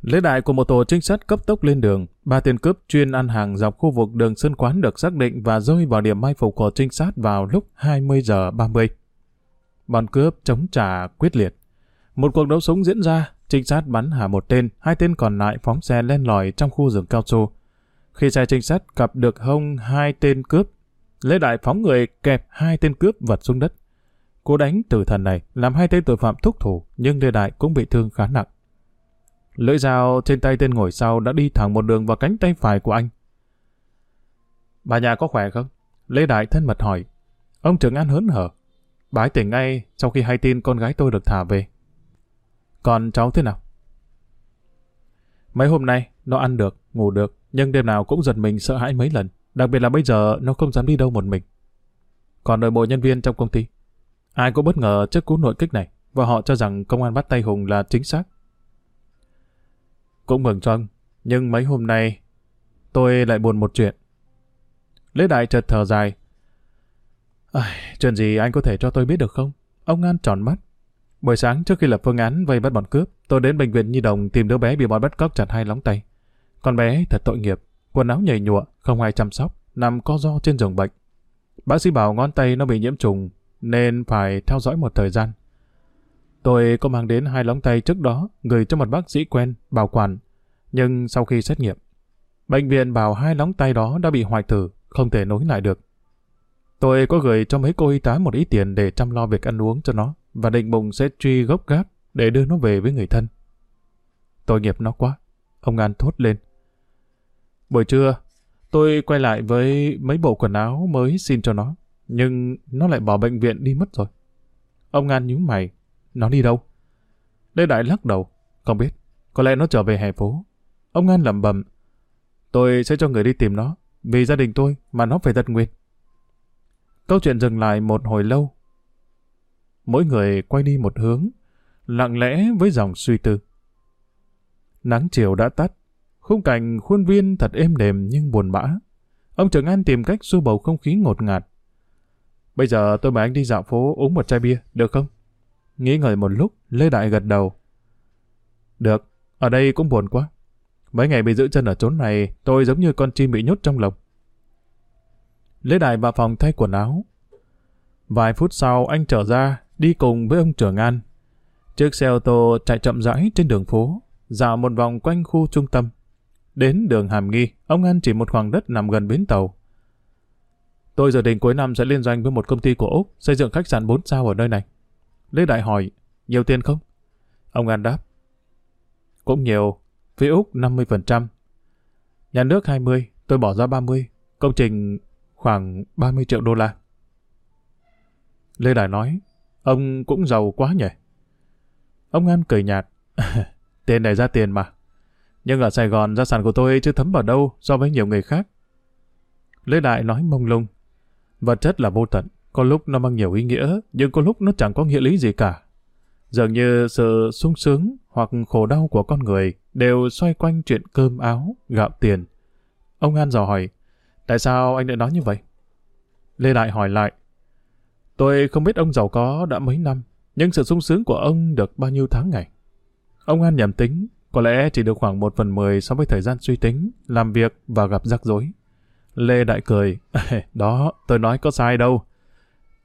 Lễ đại của một tổ trinh sát cấp tốc lên đường, ba tên cướp chuyên ăn hàng dọc khu vực đường sân quán được xác định và rơi vào điểm mai phục của trinh sát vào lúc 20 giờ 30. Bọn cướp chống trả quyết liệt. Một cuộc đấu súng diễn ra, trinh sát bắn hạ một tên, hai tên còn lại phóng xe len lỏi trong khu rừng cao su. Khi xe trinh sát cặp được hông hai tên cướp, Lê Đại phóng người kẹp hai tên cướp vật xuống đất. Cú đánh tử thần này làm hai tên tội phạm thúc thủ, nhưng Lê Đại cũng bị thương khá nặng. Lưỡi dao trên tay tên ngồi sau đã đi thẳng một đường vào cánh tay phải của anh. Bà nhà có khỏe không? Lê Đại thân mật hỏi. Ông trưởng an hớn hở. Bà ấy tỉnh ngay sau khi hay tin con gái tôi được thả về. Còn cháu thế nào? Mấy hôm nay, nó ăn được, ngủ được, nhưng đêm nào cũng giật mình sợ hãi mấy lần. Đặc biệt là bây giờ nó không dám đi đâu một mình. Còn nội bộ nhân viên trong công ty, ai cũng bất ngờ trước cú nội kích này và họ cho rằng công an bắt tay Hùng là chính xác. Cũng mừng cho ông, nhưng mấy hôm nay tôi lại buồn một chuyện. Lê Đại chợt thở dài. À, chuyện gì anh có thể cho tôi biết được không? Ông An tròn mắt. Buổi sáng trước khi lập phương án vây bắt bọn cướp, tôi đến bệnh viện Nhi Đồng tìm đứa bé bị bọn bắt cóc chặt hai lóng tay. Con bé thật tội nghiệp, quần áo nhầy nhụa, không ai chăm sóc, nằm co ro trên giường bệnh. Bác sĩ bảo ngón tay nó bị nhiễm trùng, nên phải theo dõi một thời gian. Tôi có mang đến hai lóng tay trước đó, gửi cho một bác sĩ quen, bảo quản. Nhưng sau khi xét nghiệm, bệnh viện bảo hai lóng tay đó đã bị hoại tử, không thể nối lại được. Tôi có gửi cho mấy cô y tá một ít tiền để chăm lo việc ăn uống cho nó và định bụng sẽ truy gốc gác để đưa nó về với người thân. Tội nghiệp nó quá. Ông An thốt lên. Buổi trưa, tôi quay lại với mấy bộ quần áo mới xin cho nó, nhưng nó lại bỏ bệnh viện đi mất rồi. Ông An nhíu mày. Nó đi đâu? Lê Đại lắc đầu. Không biết. Có lẽ nó trở về hè phố. Ông An lẩm bẩm. Tôi sẽ cho người đi tìm nó. Vì gia đình tôi mà nó phải tật nguyên. Câu chuyện dừng lại một hồi lâu. Mỗi người quay đi một hướng, lặng lẽ với dòng suy tư. Nắng chiều đã tắt, khung cảnh khuôn viên thật êm đềm nhưng buồn bã. Ông Trường An tìm cách xua bầu không khí ngột ngạt. Bây giờ tôi mời anh đi dạo phố uống một chai bia, được không? Nghĩ ngợi một lúc, Lê Đại gật đầu. Được, ở đây cũng buồn quá. Mấy ngày bị giữ chân ở chốn này, tôi giống như con chim bị nhốt trong lồng. Lê Đại vào phòng thay quần áo. Vài phút sau anh trở ra, đi cùng với ông Trường An. Chiếc xe ô tô chạy chậm rãi trên đường phố, dạo một vòng quanh khu trung tâm. Đến đường Hàm Nghi, ông An chỉ một khoảng đất nằm gần bến tàu. Tôi dự định cuối năm sẽ liên doanh với một công ty của Úc xây dựng khách sạn 4 sao ở nơi này. Lê Đại hỏi, nhiều tiền không? Ông An đáp, cũng nhiều, phía Úc 50%. Nhà nước 20, tôi bỏ ra 30, công trình khoảng 30 triệu đô la. Lê Đại nói, ông cũng giàu quá nhỉ? Ông An cười nhạt, tiền này ra tiền mà. Nhưng ở Sài Gòn gia sản của tôi chưa thấm vào đâu so với nhiều người khác. Lê Đại nói mông lung, vật chất là vô tận, có lúc nó mang nhiều ý nghĩa, nhưng có lúc nó chẳng có nghĩa lý gì cả. Dường như sự sung sướng hoặc khổ đau của con người đều xoay quanh chuyện cơm áo, gạo tiền. Ông An dò hỏi, tại sao anh lại nói như vậy? Lê Đại hỏi lại, tôi không biết ông giàu có đã mấy năm, nhưng sự sung sướng của ông được bao nhiêu tháng ngày? Ông An nhầm tính, có lẽ chỉ được khoảng một phần mười so với thời gian suy tính, làm việc và gặp rắc rối. Lê Đại cười, đó, tôi nói có sai đâu.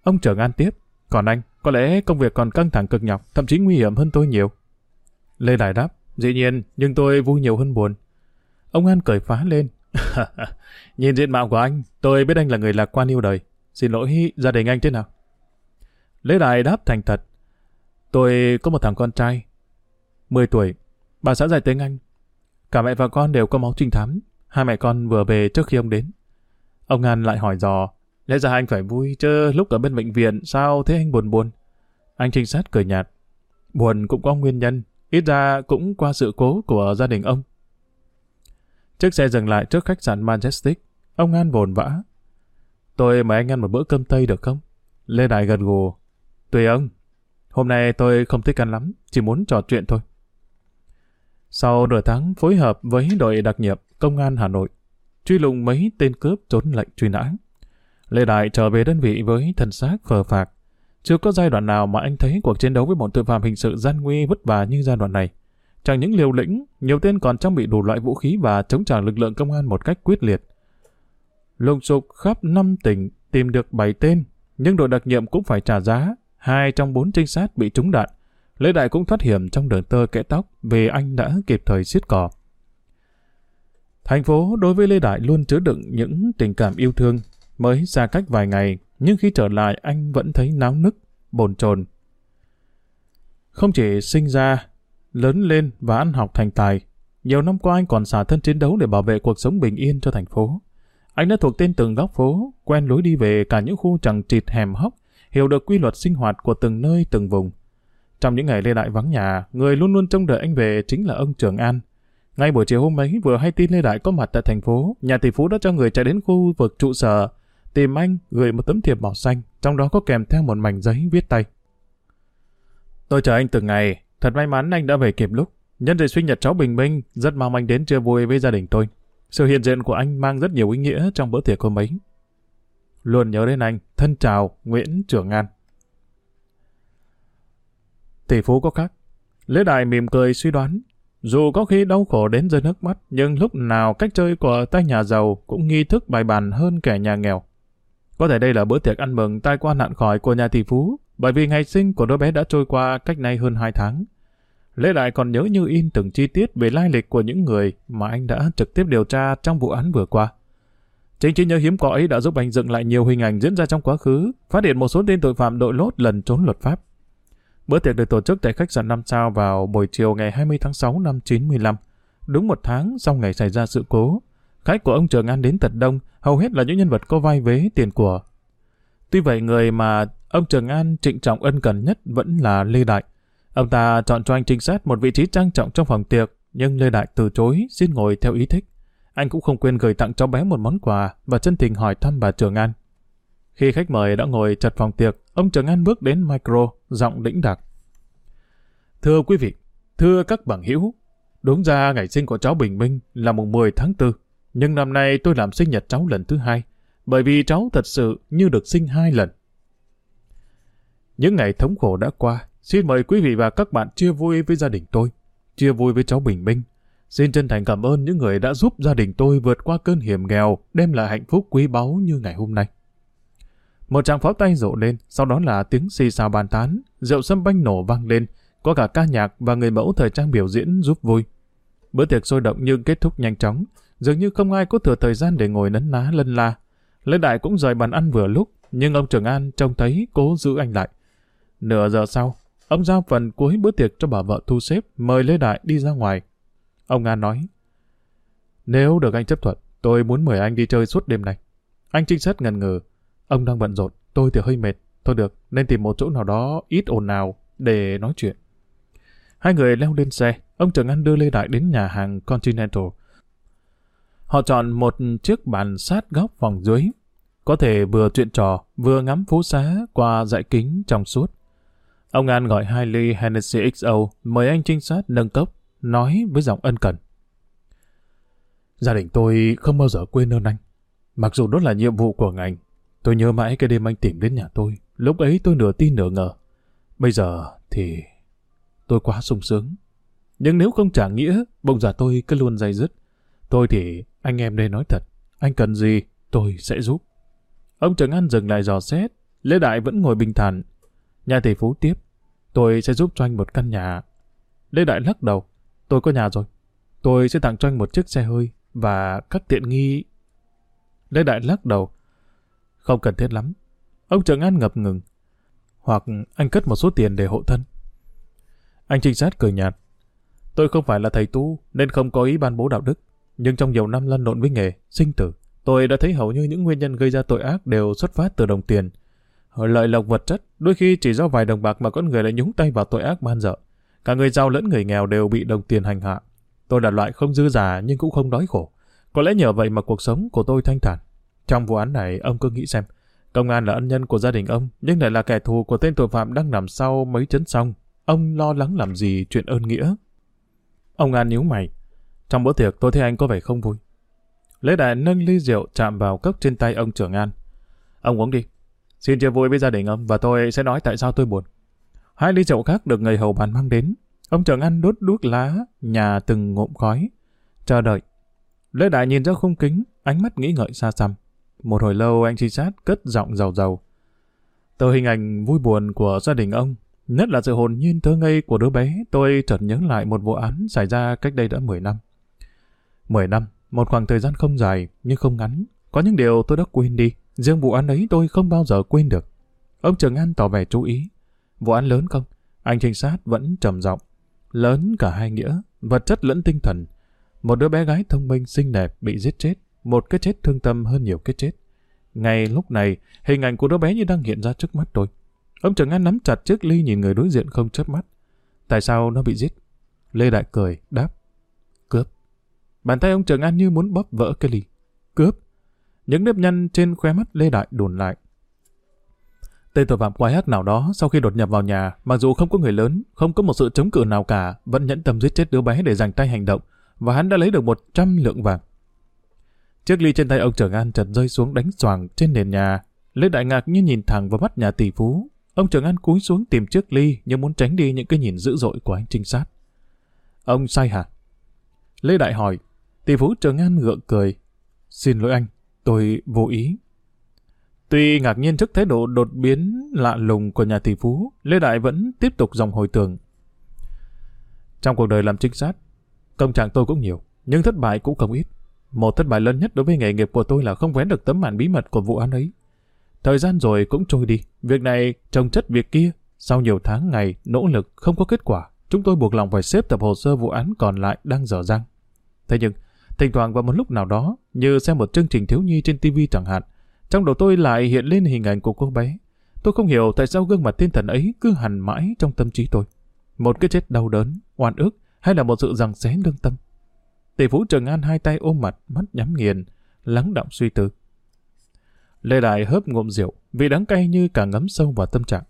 Ông trưởng An tiếp, còn anh, có lẽ công việc còn căng thẳng cực nhọc, thậm chí nguy hiểm hơn tôi nhiều. Lê Đại đáp, dĩ nhiên, nhưng tôi vui nhiều hơn buồn. Ông An cười phá lên. Nhìn diện mạo của anh, tôi biết anh là người lạc quan yêu đời. Xin lỗi, gia đình anh thế nào? Lê Đại đáp thành thật. Tôi có một thằng con trai, 10 tuổi, bà xã giải tiếng Anh. Cả mẹ và con đều có máu trinh thám. Hai mẹ con vừa về trước khi ông đến. Ông An lại hỏi dò, lẽ ra anh phải vui chứ lúc ở bên bệnh viện sao thế anh buồn buồn? Anh trinh sát cười nhạt. Buồn cũng có nguyên nhân, ít ra cũng qua sự cố của gia đình ông. Chiếc xe dừng lại trước khách sạn Majestic. Ông An vồn vã. Tôi mời anh ăn một bữa cơm Tây được không? Lê Đại gật gù. Tùy ông. Hôm nay tôi không thích ăn lắm, chỉ muốn trò chuyện thôi. Sau nửa tháng phối hợp với đội đặc nhiệm Công an Hà Nội, truy lùng mấy tên cướp trốn lệnh truy nã. Lê Đại trở về đơn vị với thân xác phờ phạc. Chưa có giai đoạn nào mà anh thấy cuộc chiến đấu với bọn tội phạm hình sự gian nguy vất vả như giai đoạn này. Chẳng những liều lĩnh, nhiều tên còn trang bị đủ loại vũ khí và chống trả lực lượng công an một cách quyết liệt. Lùng sục khắp năm tỉnh tìm được 7 tên, nhưng đội đặc nhiệm cũng phải trả giá. Hai trong bốn trinh sát bị trúng đạn. Lê Đại cũng thoát hiểm trong đường tơ kẽ tóc vì anh đã kịp thời xiết cò. Thành phố đối với Lê Đại luôn chứa đựng những tình cảm yêu thương. Mới xa cách vài ngày, nhưng khi trở lại anh vẫn thấy náo nức, bồn chồn. Không chỉ sinh ra, lớn lên và ăn học thành tài, nhiều năm qua anh còn xả thân chiến đấu để bảo vệ cuộc sống bình yên cho thành phố. Anh đã thuộc tên từng góc phố, quen lối đi về cả những khu chẳng trịt hẻm hóc, hiểu được quy luật sinh hoạt của từng nơi từng vùng. Trong những ngày Lê Đại vắng nhà, người luôn luôn trông đợi anh về chính là ông Trường An. Ngay buổi chiều hôm ấy vừa hay tin Lê Đại có mặt tại thành phố, nhà tỷ phú đã cho người chạy đến khu vực trụ sở, tìm anh gửi một tấm thiệp màu xanh, trong đó có kèm theo một mảnh giấy viết tay. Tôi chờ anh từng ngày, thật may mắn anh đã về kịp lúc. Nhân dịp sinh nhật cháu Bình Minh, rất mong anh đến chia vui với gia đình tôi. Sự hiện diện của anh mang rất nhiều ý nghĩa trong bữa tiệc hôm ấy. Luôn nhớ đến anh, thân chào Nguyễn Trường An. Tỷ phú có khác. Lễ đại mỉm cười suy đoán. Dù có khi đau khổ đến rơi nước mắt, nhưng lúc nào cách chơi của tay nhà giàu cũng nghi thức bài bản hơn kẻ nhà nghèo. Có thể đây là bữa tiệc ăn mừng tai qua nạn khỏi của nhà tỷ phú, bởi vì ngày sinh của đứa bé đã trôi qua cách nay hơn 2 tháng. Lê Đại còn nhớ như in từng chi tiết về lai lịch của những người mà anh đã trực tiếp điều tra trong vụ án vừa qua. Chính trí nhớ hiếm có ấy đã giúp anh dựng lại nhiều hình ảnh diễn ra trong quá khứ, phát hiện một số tên tội phạm đội lốt lần trốn luật pháp. Bữa tiệc được tổ chức tại khách sạn 5 sao vào buổi chiều ngày 20 tháng 6 năm 95, đúng một tháng sau ngày xảy ra sự cố. Khách của ông Trường An đến thật đông, hầu hết là những nhân vật có vai vế tiền của. Tuy vậy người mà ông Trường An trịnh trọng ân cần nhất vẫn là Lê Đại. Ông ta chọn cho anh trinh sát một vị trí trang trọng trong phòng tiệc, nhưng Lê Đại từ chối, xin ngồi theo ý thích. Anh cũng không quên gửi tặng cho bé một món quà và chân tình hỏi thăm bà Trường An. Khi khách mời đã ngồi chật phòng tiệc, ông Trường An bước đến micro, giọng đĩnh đặc. Thưa quý vị, thưa các bằng hữu, đúng ra ngày sinh của cháu Bình Minh là mùng 10 tháng 4, nhưng năm nay tôi làm sinh nhật cháu lần thứ hai, bởi vì cháu thật sự như được sinh hai lần. Những ngày thống khổ đã qua, xin mời quý vị và các bạn chia vui với gia đình tôi, chia vui với cháu Bình Minh. Xin chân thành cảm ơn những người đã giúp gia đình tôi vượt qua cơn hiểm nghèo, đem lại hạnh phúc quý báu như ngày hôm nay. Một tràng pháo tay rộ lên, sau đó là tiếng xì xào bàn tán, rượu sâm banh nổ vang lên, có cả ca nhạc và người mẫu thời trang biểu diễn giúp vui. Bữa tiệc sôi động nhưng kết thúc nhanh chóng, dường như không ai có thừa thời gian để ngồi nấn ná lân la. Lê Đại cũng rời bàn ăn vừa lúc, nhưng ông Trường An trông thấy cố giữ anh lại. Nửa giờ sau, ông giao phần cuối bữa tiệc cho bà vợ thu xếp, mời Lê Đại đi ra ngoài. Ông An nói, nếu được anh chấp thuận, tôi muốn mời anh đi chơi suốt đêm này. Anh trinh sát ngần ngừ, ông đang bận rộn, tôi thì hơi mệt. Thôi được, nên tìm một chỗ nào đó ít ồn nào để nói chuyện. Hai người leo lên xe, ông Trường An đưa Lê Đại đến nhà hàng Continental. Họ chọn một chiếc bàn sát góc phòng dưới, có thể vừa chuyện trò, vừa ngắm phố xá qua dãy kính trong suốt. Ông An gọi hai ly Hennessy XO, mời anh trinh sát nâng cốc, nói với giọng ân cần. Gia đình tôi không bao giờ quên ơn anh. Mặc dù đó là nhiệm vụ của ngành, tôi nhớ mãi cái đêm anh tìm đến nhà tôi. Lúc ấy tôi nửa tin nửa ngờ. Bây giờ thì tôi quá sung sướng. Nhưng nếu không trả nghĩa, bông giả tôi cứ luôn dây dứt. Tôi thì anh em đây nói thật, anh cần gì, tôi sẽ giúp. Ông Trần An dừng lại dò xét, Lê Đại vẫn ngồi bình thản. Nhà tỷ phú tiếp, tôi sẽ giúp cho anh một căn nhà. Lê Đại lắc đầu, tôi có nhà rồi. Tôi sẽ tặng cho anh một chiếc xe hơi và các tiện nghi. Lê Đại lắc đầu, không cần thiết lắm. Ông Trường An ngập ngừng. Hoặc anh cất một số tiền để hộ thân. Anh trinh sát cười nhạt. Tôi không phải là thầy tu nên không có ý ban bố đạo đức. Nhưng trong nhiều năm lăn lộn với nghề, sinh tử, tôi đã thấy hầu như những nguyên nhân gây ra tội ác đều xuất phát từ đồng tiền. Lợi lộc vật chất, đôi khi chỉ do vài đồng bạc mà con người lại nhúng tay vào tội ác man dợ. Cả người giàu lẫn người nghèo đều bị đồng tiền hành hạ. Tôi là loại không dư giả nhưng cũng không đói khổ. Có lẽ nhờ vậy mà cuộc sống của tôi thanh thản. Trong vụ án này, ông cứ nghĩ xem, công an là ân nhân của gia đình ông, nhưng lại là kẻ thù của tên tội phạm đang nằm sau mấy chấn xong. Ông lo lắng làm gì chuyện ơn nghĩa? Ông An nhíu mày. Trong bữa tiệc tôi thấy anh có vẻ không vui. Lễ đại nâng ly rượu chạm vào cốc trên tay ông trưởng An. Ông uống đi. Xin chia vui với gia đình ông và tôi sẽ nói tại sao tôi buồn. Hai ly rượu khác được người hầu bàn mang đến. Ông trưởng An đốt đuốc lá, nhà từng ngụm khói. Chờ đợi. Lễ đại nhìn ra khung kính, ánh mắt nghĩ ngợi xa xăm. Một hồi lâu anh trinh sát cất giọng giàu giàu. Từ hình ảnh vui buồn của gia đình ông, Nhất là sự hồn nhiên thơ ngây của đứa bé, tôi chợt nhớ lại một vụ án xảy ra cách đây đã 10 năm. 10 năm, một khoảng thời gian không dài nhưng không ngắn. Có những điều tôi đã quên đi, riêng vụ án ấy tôi không bao giờ quên được. Ông Trường An tỏ vẻ chú ý. Vụ án lớn không? Anh trinh sát vẫn trầm giọng. Lớn cả hai nghĩa, vật chất lẫn tinh thần. Một đứa bé gái thông minh xinh đẹp bị giết chết, một cái chết thương tâm hơn nhiều cái chết. Ngay lúc này, hình ảnh của đứa bé như đang hiện ra trước mắt tôi. Ông Trần An nắm chặt chiếc ly nhìn người đối diện không chớp mắt. Tại sao nó bị giết? Lê Đại cười, đáp. Cướp. Bàn tay ông Trần An như muốn bóp vỡ cái ly. Cướp. Những nếp nhăn trên khóe mắt Lê Đại đồn lại. Tên tội phạm quái ác nào đó sau khi đột nhập vào nhà, mặc dù không có người lớn, không có một sự chống cự nào cả, vẫn nhẫn tâm giết chết đứa bé để giành tay hành động, và hắn đã lấy được 100 lượng vàng. Chiếc ly trên tay ông Trường An chợt rơi xuống đánh xoàng trên nền nhà. Lê Đại Ngạc như nhìn thẳng vào mắt nhà tỷ phú. Ông Trường An cúi xuống tìm chiếc ly như muốn tránh đi những cái nhìn dữ dội của anh trinh sát. Ông sai hả? Lê Đại hỏi. Tỷ phú Trường An gượng cười. Xin lỗi anh, tôi vô ý. Tuy ngạc nhiên trước thái độ đột biến lạ lùng của nhà tỷ phú, Lê Đại vẫn tiếp tục dòng hồi tưởng. Trong cuộc đời làm trinh sát, công trạng tôi cũng nhiều, nhưng thất bại cũng không ít. Một thất bại lớn nhất đối với nghề nghiệp của tôi là không vén được tấm màn bí mật của vụ án ấy. Thời gian rồi cũng trôi đi, việc này trồng chất việc kia. Sau nhiều tháng ngày nỗ lực không có kết quả, chúng tôi buộc lòng phải xếp tập hồ sơ vụ án còn lại đang dở dang. Thế nhưng, thỉnh thoảng vào một lúc nào đó, như xem một chương trình thiếu nhi trên TV chẳng hạn, trong đầu tôi lại hiện lên hình ảnh của cô bé. Tôi không hiểu tại sao gương mặt thiên thần ấy cứ hằn mãi trong tâm trí tôi. Một cái chết đau đớn, oan ức hay là một sự rằng xé lương tâm. Tỷ phú Trần An hai tay ôm mặt, mắt nhắm nghiền, lắng động suy tư. Lê Đại hớp ngụm rượu, vì đắng cay như cả ngấm sâu vào tâm trạng.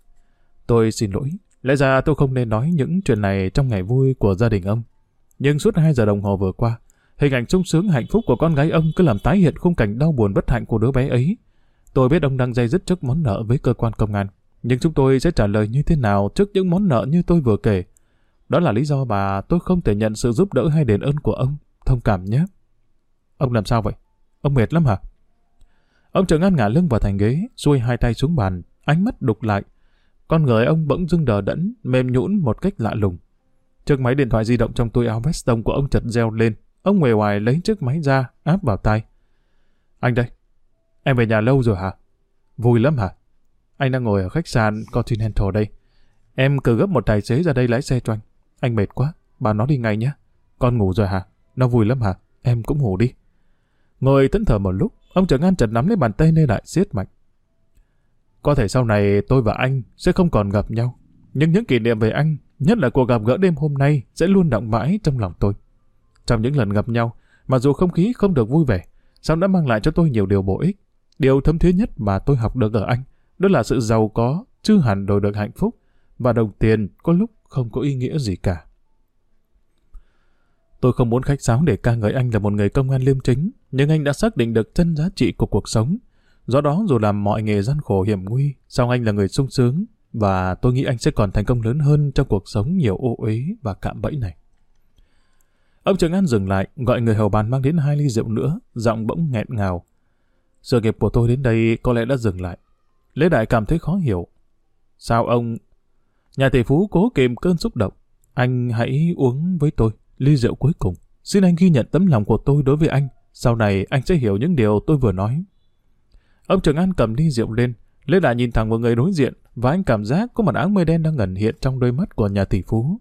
Tôi xin lỗi, lẽ ra tôi không nên nói những chuyện này trong ngày vui của gia đình ông. Nhưng suốt hai giờ đồng hồ vừa qua, hình ảnh sung sướng hạnh phúc của con gái ông cứ làm tái hiện khung cảnh đau buồn bất hạnh của đứa bé ấy. Tôi biết ông đang dây dứt trước món nợ với cơ quan công an, nhưng chúng tôi sẽ trả lời như thế nào trước những món nợ như tôi vừa kể. Đó là lý do mà tôi không thể nhận sự giúp đỡ hay đền ơn của ông thông cảm nhé. Ông làm sao vậy? Ông mệt lắm hả? Ông trưởng ngăn ngả lưng vào thành ghế, xuôi hai tay xuống bàn, ánh mắt đục lại. Con người ông bỗng dưng đờ đẫn, mềm nhũn một cách lạ lùng. Chiếc máy điện thoại di động trong túi áo vest của ông chật reo lên. Ông nguề hoài lấy chiếc máy ra, áp vào tay. Anh đây, em về nhà lâu rồi hả? Vui lắm hả? Anh đang ngồi ở khách sạn Continental đây. Em cử gấp một tài xế ra đây lái xe cho anh. Anh mệt quá, bà nó đi ngay nhé. Con ngủ rồi hả? Nó vui lắm hả? Em cũng ngủ đi. Ngồi tấn thờ một lúc, ông trưởng an chợt nắm lấy bàn tay Lê Đại siết mạnh. Có thể sau này tôi và anh sẽ không còn gặp nhau. Nhưng những kỷ niệm về anh, nhất là cuộc gặp gỡ đêm hôm nay, sẽ luôn động mãi trong lòng tôi. Trong những lần gặp nhau, mặc dù không khí không được vui vẻ, song đã mang lại cho tôi nhiều điều bổ ích. Điều thâm thiết nhất mà tôi học được ở anh, đó là sự giàu có, chứ hẳn đổi được hạnh phúc, và đồng tiền có lúc không có ý nghĩa gì cả. Tôi không muốn khách sáo để ca ngợi anh là một người công an liêm chính, nhưng anh đã xác định được chân giá trị của cuộc sống. Do đó dù làm mọi nghề gian khổ hiểm nguy, song anh là người sung sướng, và tôi nghĩ anh sẽ còn thành công lớn hơn trong cuộc sống nhiều ô uế và cạm bẫy này. Ông Trường An dừng lại, gọi người hầu bàn mang đến hai ly rượu nữa, giọng bỗng nghẹn ngào. Sự nghiệp của tôi đến đây có lẽ đã dừng lại. Lê Đại cảm thấy khó hiểu. Sao ông... Nhà tỷ phú cố kìm cơn xúc động. Anh hãy uống với tôi ly rượu cuối cùng. Xin anh ghi nhận tấm lòng của tôi đối với anh. Sau này anh sẽ hiểu những điều tôi vừa nói. Ông Trường An cầm ly rượu lên. Lê Đại nhìn thẳng vào người đối diện và anh cảm giác có một áng mây đen đang ngẩn hiện trong đôi mắt của nhà tỷ phú.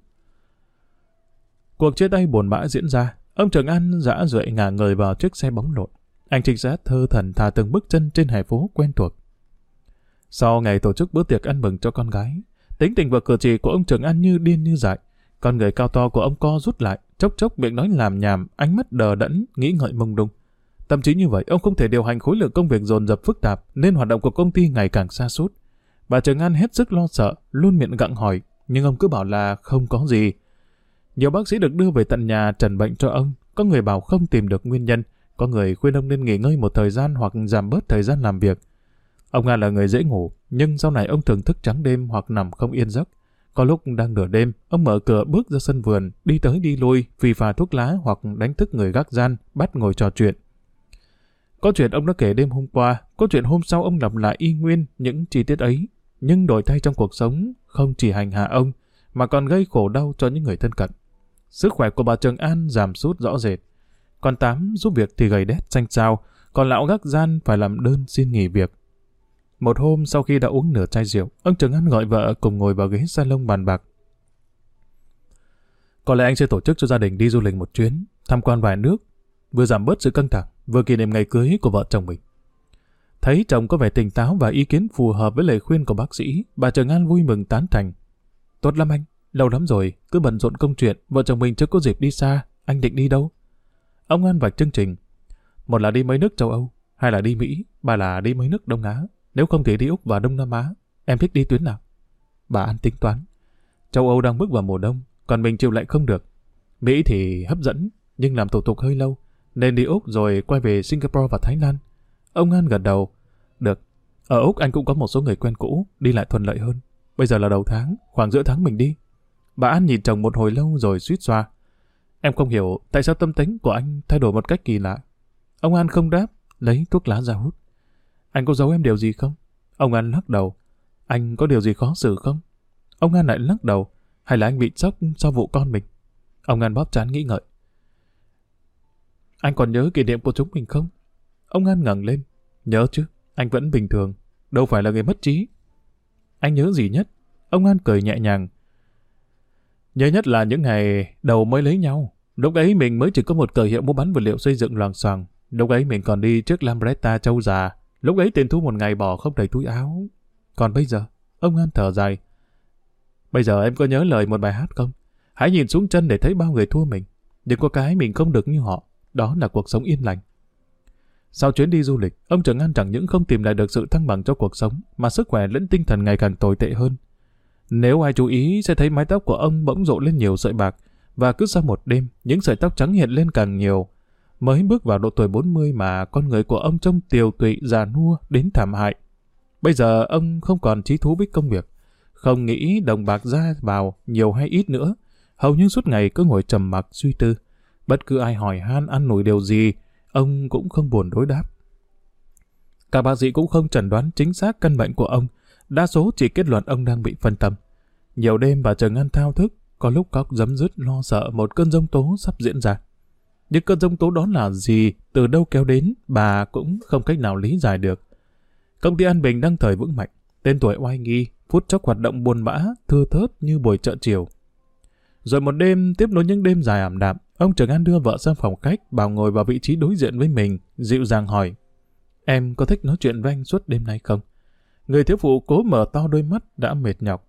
Cuộc chia tay buồn bã diễn ra. Ông Trường An dã rượi ngả người vào chiếc xe bóng lộn. Anh trinh sát thơ thần thả từng bước chân trên hải phố quen thuộc. Sau ngày tổ chức bữa tiệc ăn mừng cho con gái, tính tình và cử chỉ của ông Trường An như điên như dại. Con người cao to của ông co rút lại, chốc chốc miệng nói làm nhảm, ánh mắt đờ đẫn, nghĩ ngợi mông lung. Tâm trí như vậy, ông không thể điều hành khối lượng công việc dồn dập phức tạp, nên hoạt động của công ty ngày càng xa sút Bà Trường An hết sức lo sợ, luôn miệng gặng hỏi, nhưng ông cứ bảo là không có gì. Nhiều bác sĩ được đưa về tận nhà trần bệnh cho ông, có người bảo không tìm được nguyên nhân, có người khuyên ông nên nghỉ ngơi một thời gian hoặc giảm bớt thời gian làm việc. Ông nga là người dễ ngủ, nhưng sau này ông thường thức trắng đêm hoặc nằm không yên giấc. Có lúc đang nửa đêm, ông mở cửa bước ra sân vườn, đi tới đi lui, phì phà thuốc lá hoặc đánh thức người gác gian, bắt ngồi trò chuyện. Có chuyện ông đã kể đêm hôm qua, có chuyện hôm sau ông lặp lại y nguyên những chi tiết ấy. Nhưng đổi thay trong cuộc sống không chỉ hành hạ ông, mà còn gây khổ đau cho những người thân cận. Sức khỏe của bà Trường An giảm sút rõ rệt. Còn Tám giúp việc thì gầy đét xanh xao, còn lão gác gian phải làm đơn xin nghỉ việc. Một hôm sau khi đã uống nửa chai rượu, ông Trường An gọi vợ cùng ngồi vào ghế salon bàn bạc. Có lẽ anh sẽ tổ chức cho gia đình đi du lịch một chuyến, tham quan vài nước, vừa giảm bớt sự căng thẳng, vừa kỷ niệm ngày cưới của vợ chồng mình. Thấy chồng có vẻ tỉnh táo và ý kiến phù hợp với lời khuyên của bác sĩ, bà Trường An vui mừng tán thành. Tốt lắm anh, lâu lắm rồi, cứ bận rộn công chuyện, vợ chồng mình chưa có dịp đi xa, anh định đi đâu? Ông An vạch chương trình. Một là đi mấy nước châu Âu, hai là đi Mỹ, ba là đi mấy nước Đông Á. Nếu không thể đi Úc và Đông Nam Á. Em thích đi tuyến nào? Bà An tính toán. Châu Âu đang bước vào mùa đông, còn mình chịu lại không được. Mỹ thì hấp dẫn, nhưng làm thủ tục hơi lâu, nên đi Úc rồi quay về Singapore và Thái Lan. Ông An gật đầu. Được, ở Úc anh cũng có một số người quen cũ, đi lại thuận lợi hơn. Bây giờ là đầu tháng, khoảng giữa tháng mình đi. Bà An nhìn chồng một hồi lâu rồi suýt xoa. Em không hiểu tại sao tâm tính của anh thay đổi một cách kỳ lạ. Ông An không đáp, lấy thuốc lá ra hút. Anh có giấu em điều gì không? Ông An lắc đầu. Anh có điều gì khó xử không? Ông An lại lắc đầu. Hay là anh bị sốc sau vụ con mình? Ông An bóp chán nghĩ ngợi. Anh còn nhớ kỷ niệm của chúng mình không? Ông An ngẩng lên. Nhớ chứ, anh vẫn bình thường. Đâu phải là người mất trí. Anh nhớ gì nhất? Ông An cười nhẹ nhàng. Nhớ nhất là những ngày đầu mới lấy nhau. Lúc ấy mình mới chỉ có một cờ hiệu mua bán vật liệu xây dựng loàng xoàng. Lúc ấy mình còn đi trước Lambretta châu già. Lúc ấy tiền thu một ngày bỏ không đầy túi áo. Còn bây giờ, ông An thở dài. Bây giờ em có nhớ lời một bài hát không? Hãy nhìn xuống chân để thấy bao người thua mình. Đừng có cái mình không được như họ. Đó là cuộc sống yên lành. Sau chuyến đi du lịch, ông Trường An chẳng những không tìm lại được sự thăng bằng cho cuộc sống, mà sức khỏe lẫn tinh thần ngày càng tồi tệ hơn. Nếu ai chú ý sẽ thấy mái tóc của ông bỗng rộ lên nhiều sợi bạc, và cứ sau một đêm, những sợi tóc trắng hiện lên càng nhiều. Mới bước vào độ tuổi 40 mà con người của ông trông tiều tụy già nua đến thảm hại. Bây giờ ông không còn trí thú với công việc, không nghĩ đồng bạc ra vào nhiều hay ít nữa, hầu như suốt ngày cứ ngồi trầm mặc suy tư. Bất cứ ai hỏi han ăn nổi điều gì, ông cũng không buồn đối đáp. Các bác sĩ cũng không chẩn đoán chính xác căn bệnh của ông, đa số chỉ kết luận ông đang bị phân tâm. Nhiều đêm bà Trần Ngân thao thức, có lúc cóc dấm dứt lo sợ một cơn giông tố sắp diễn ra. Nhưng cơn giông tố đó là gì, từ đâu kéo đến, bà cũng không cách nào lý giải được. Công ty An Bình đang thời vững mạnh, tên tuổi oai nghi, phút chốc hoạt động buồn bã, thưa thớt như buổi chợ chiều. Rồi một đêm tiếp nối những đêm dài ảm đạm, ông Trường An đưa vợ sang phòng khách, bảo ngồi vào vị trí đối diện với mình, dịu dàng hỏi. Em có thích nói chuyện với anh suốt đêm nay không? Người thiếu phụ cố mở to đôi mắt đã mệt nhọc.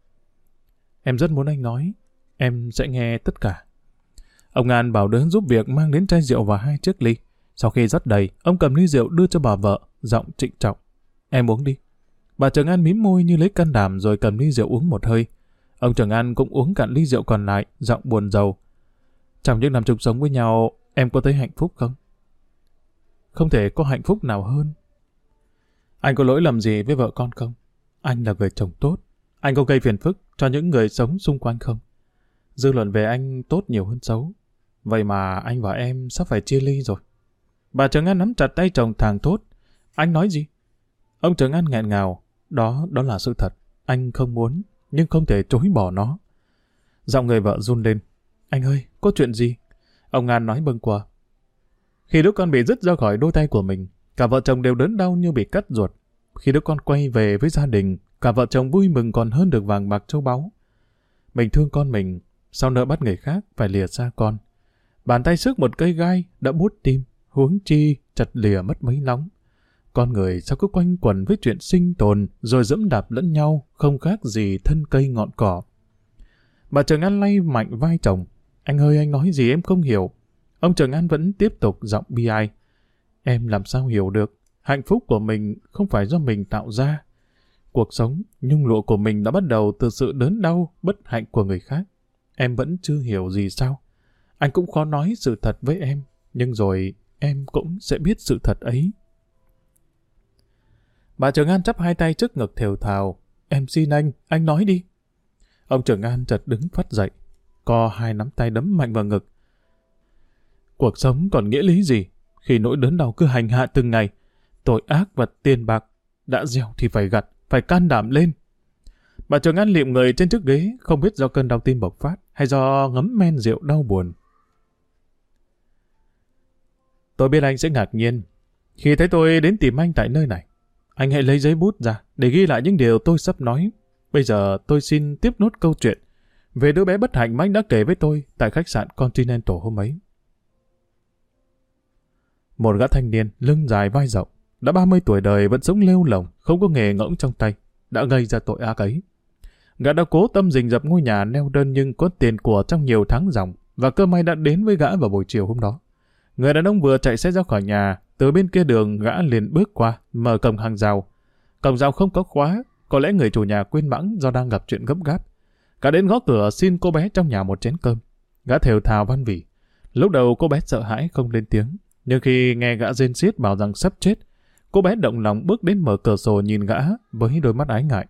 Em rất muốn anh nói, em sẽ nghe tất cả. Ông An bảo đứa giúp việc mang đến chai rượu và hai chiếc ly. Sau khi rót đầy, ông cầm ly rượu đưa cho bà vợ, giọng trịnh trọng. Em uống đi. Bà Trường An mím môi như lấy can đảm rồi cầm ly rượu uống một hơi. Ông Trường An cũng uống cạn ly rượu còn lại, giọng buồn rầu. Trong những năm chung sống với nhau, em có thấy hạnh phúc không? Không thể có hạnh phúc nào hơn. Anh có lỗi lầm gì với vợ con không? Anh là người chồng tốt. Anh có gây phiền phức cho những người sống xung quanh không? Dư luận về anh tốt nhiều hơn xấu. Vậy mà anh và em sắp phải chia ly rồi. Bà Trường An nắm chặt tay chồng thàng thốt. Anh nói gì? Ông Trường An nghẹn ngào. Đó, đó là sự thật. Anh không muốn, nhưng không thể chối bỏ nó. Giọng người vợ run lên. Anh ơi, có chuyện gì? Ông An nói bâng qua. Khi đứa con bị rứt ra khỏi đôi tay của mình, cả vợ chồng đều đớn đau như bị cắt ruột. Khi đứa con quay về với gia đình, cả vợ chồng vui mừng còn hơn được vàng bạc châu báu. Mình thương con mình, sau nỡ bắt người khác phải lìa xa con. Bàn tay sức một cây gai đã bút tim, huống chi chặt lìa mất mấy nóng. Con người sao cứ quanh quẩn với chuyện sinh tồn rồi dẫm đạp lẫn nhau, không khác gì thân cây ngọn cỏ. Bà Trường An lay mạnh vai chồng. Anh ơi anh nói gì em không hiểu. Ông Trường An vẫn tiếp tục giọng bi ai. Em làm sao hiểu được. Hạnh phúc của mình không phải do mình tạo ra. Cuộc sống, nhung lụa của mình đã bắt đầu từ sự đớn đau, bất hạnh của người khác. Em vẫn chưa hiểu gì sao. Anh cũng khó nói sự thật với em, nhưng rồi em cũng sẽ biết sự thật ấy. Bà Trường An chắp hai tay trước ngực thều thào. Em xin anh, anh nói đi. Ông Trường An chợt đứng phát dậy, co hai nắm tay đấm mạnh vào ngực. Cuộc sống còn nghĩa lý gì khi nỗi đớn đau cứ hành hạ từng ngày? Tội ác và tiền bạc đã gieo thì phải gặt, phải can đảm lên. Bà Trường An liệm người trên chiếc ghế, không biết do cơn đau tim bộc phát hay do ngấm men rượu đau buồn. Tôi biết anh sẽ ngạc nhiên khi thấy tôi đến tìm anh tại nơi này. Anh hãy lấy giấy bút ra để ghi lại những điều tôi sắp nói. Bây giờ tôi xin tiếp nốt câu chuyện về đứa bé bất hạnh mà anh đã kể với tôi tại khách sạn Continental hôm ấy. Một gã thanh niên, lưng dài vai rộng, đã 30 tuổi đời vẫn sống lêu lồng, không có nghề ngỗng trong tay, đã gây ra tội ác ấy. Gã đã cố tâm rình dập ngôi nhà neo đơn nhưng có tiền của trong nhiều tháng dòng và cơ may đã đến với gã vào buổi chiều hôm đó. Người đàn ông vừa chạy xe ra khỏi nhà, từ bên kia đường gã liền bước qua, mở cổng hàng rào. Cổng rào không có khóa, Có lẽ người chủ nhà quên bẵng do đang gặp chuyện gấp gáp. Gã đến gõ cửa xin cô bé trong nhà một chén cơm. Gã thều thào văn vỉ. Lúc đầu cô bé sợ hãi không lên tiếng. Nhưng khi nghe gã rên xiết bảo rằng sắp chết, cô bé động lòng bước đến mở cửa sổ nhìn gã với đôi mắt ái ngại.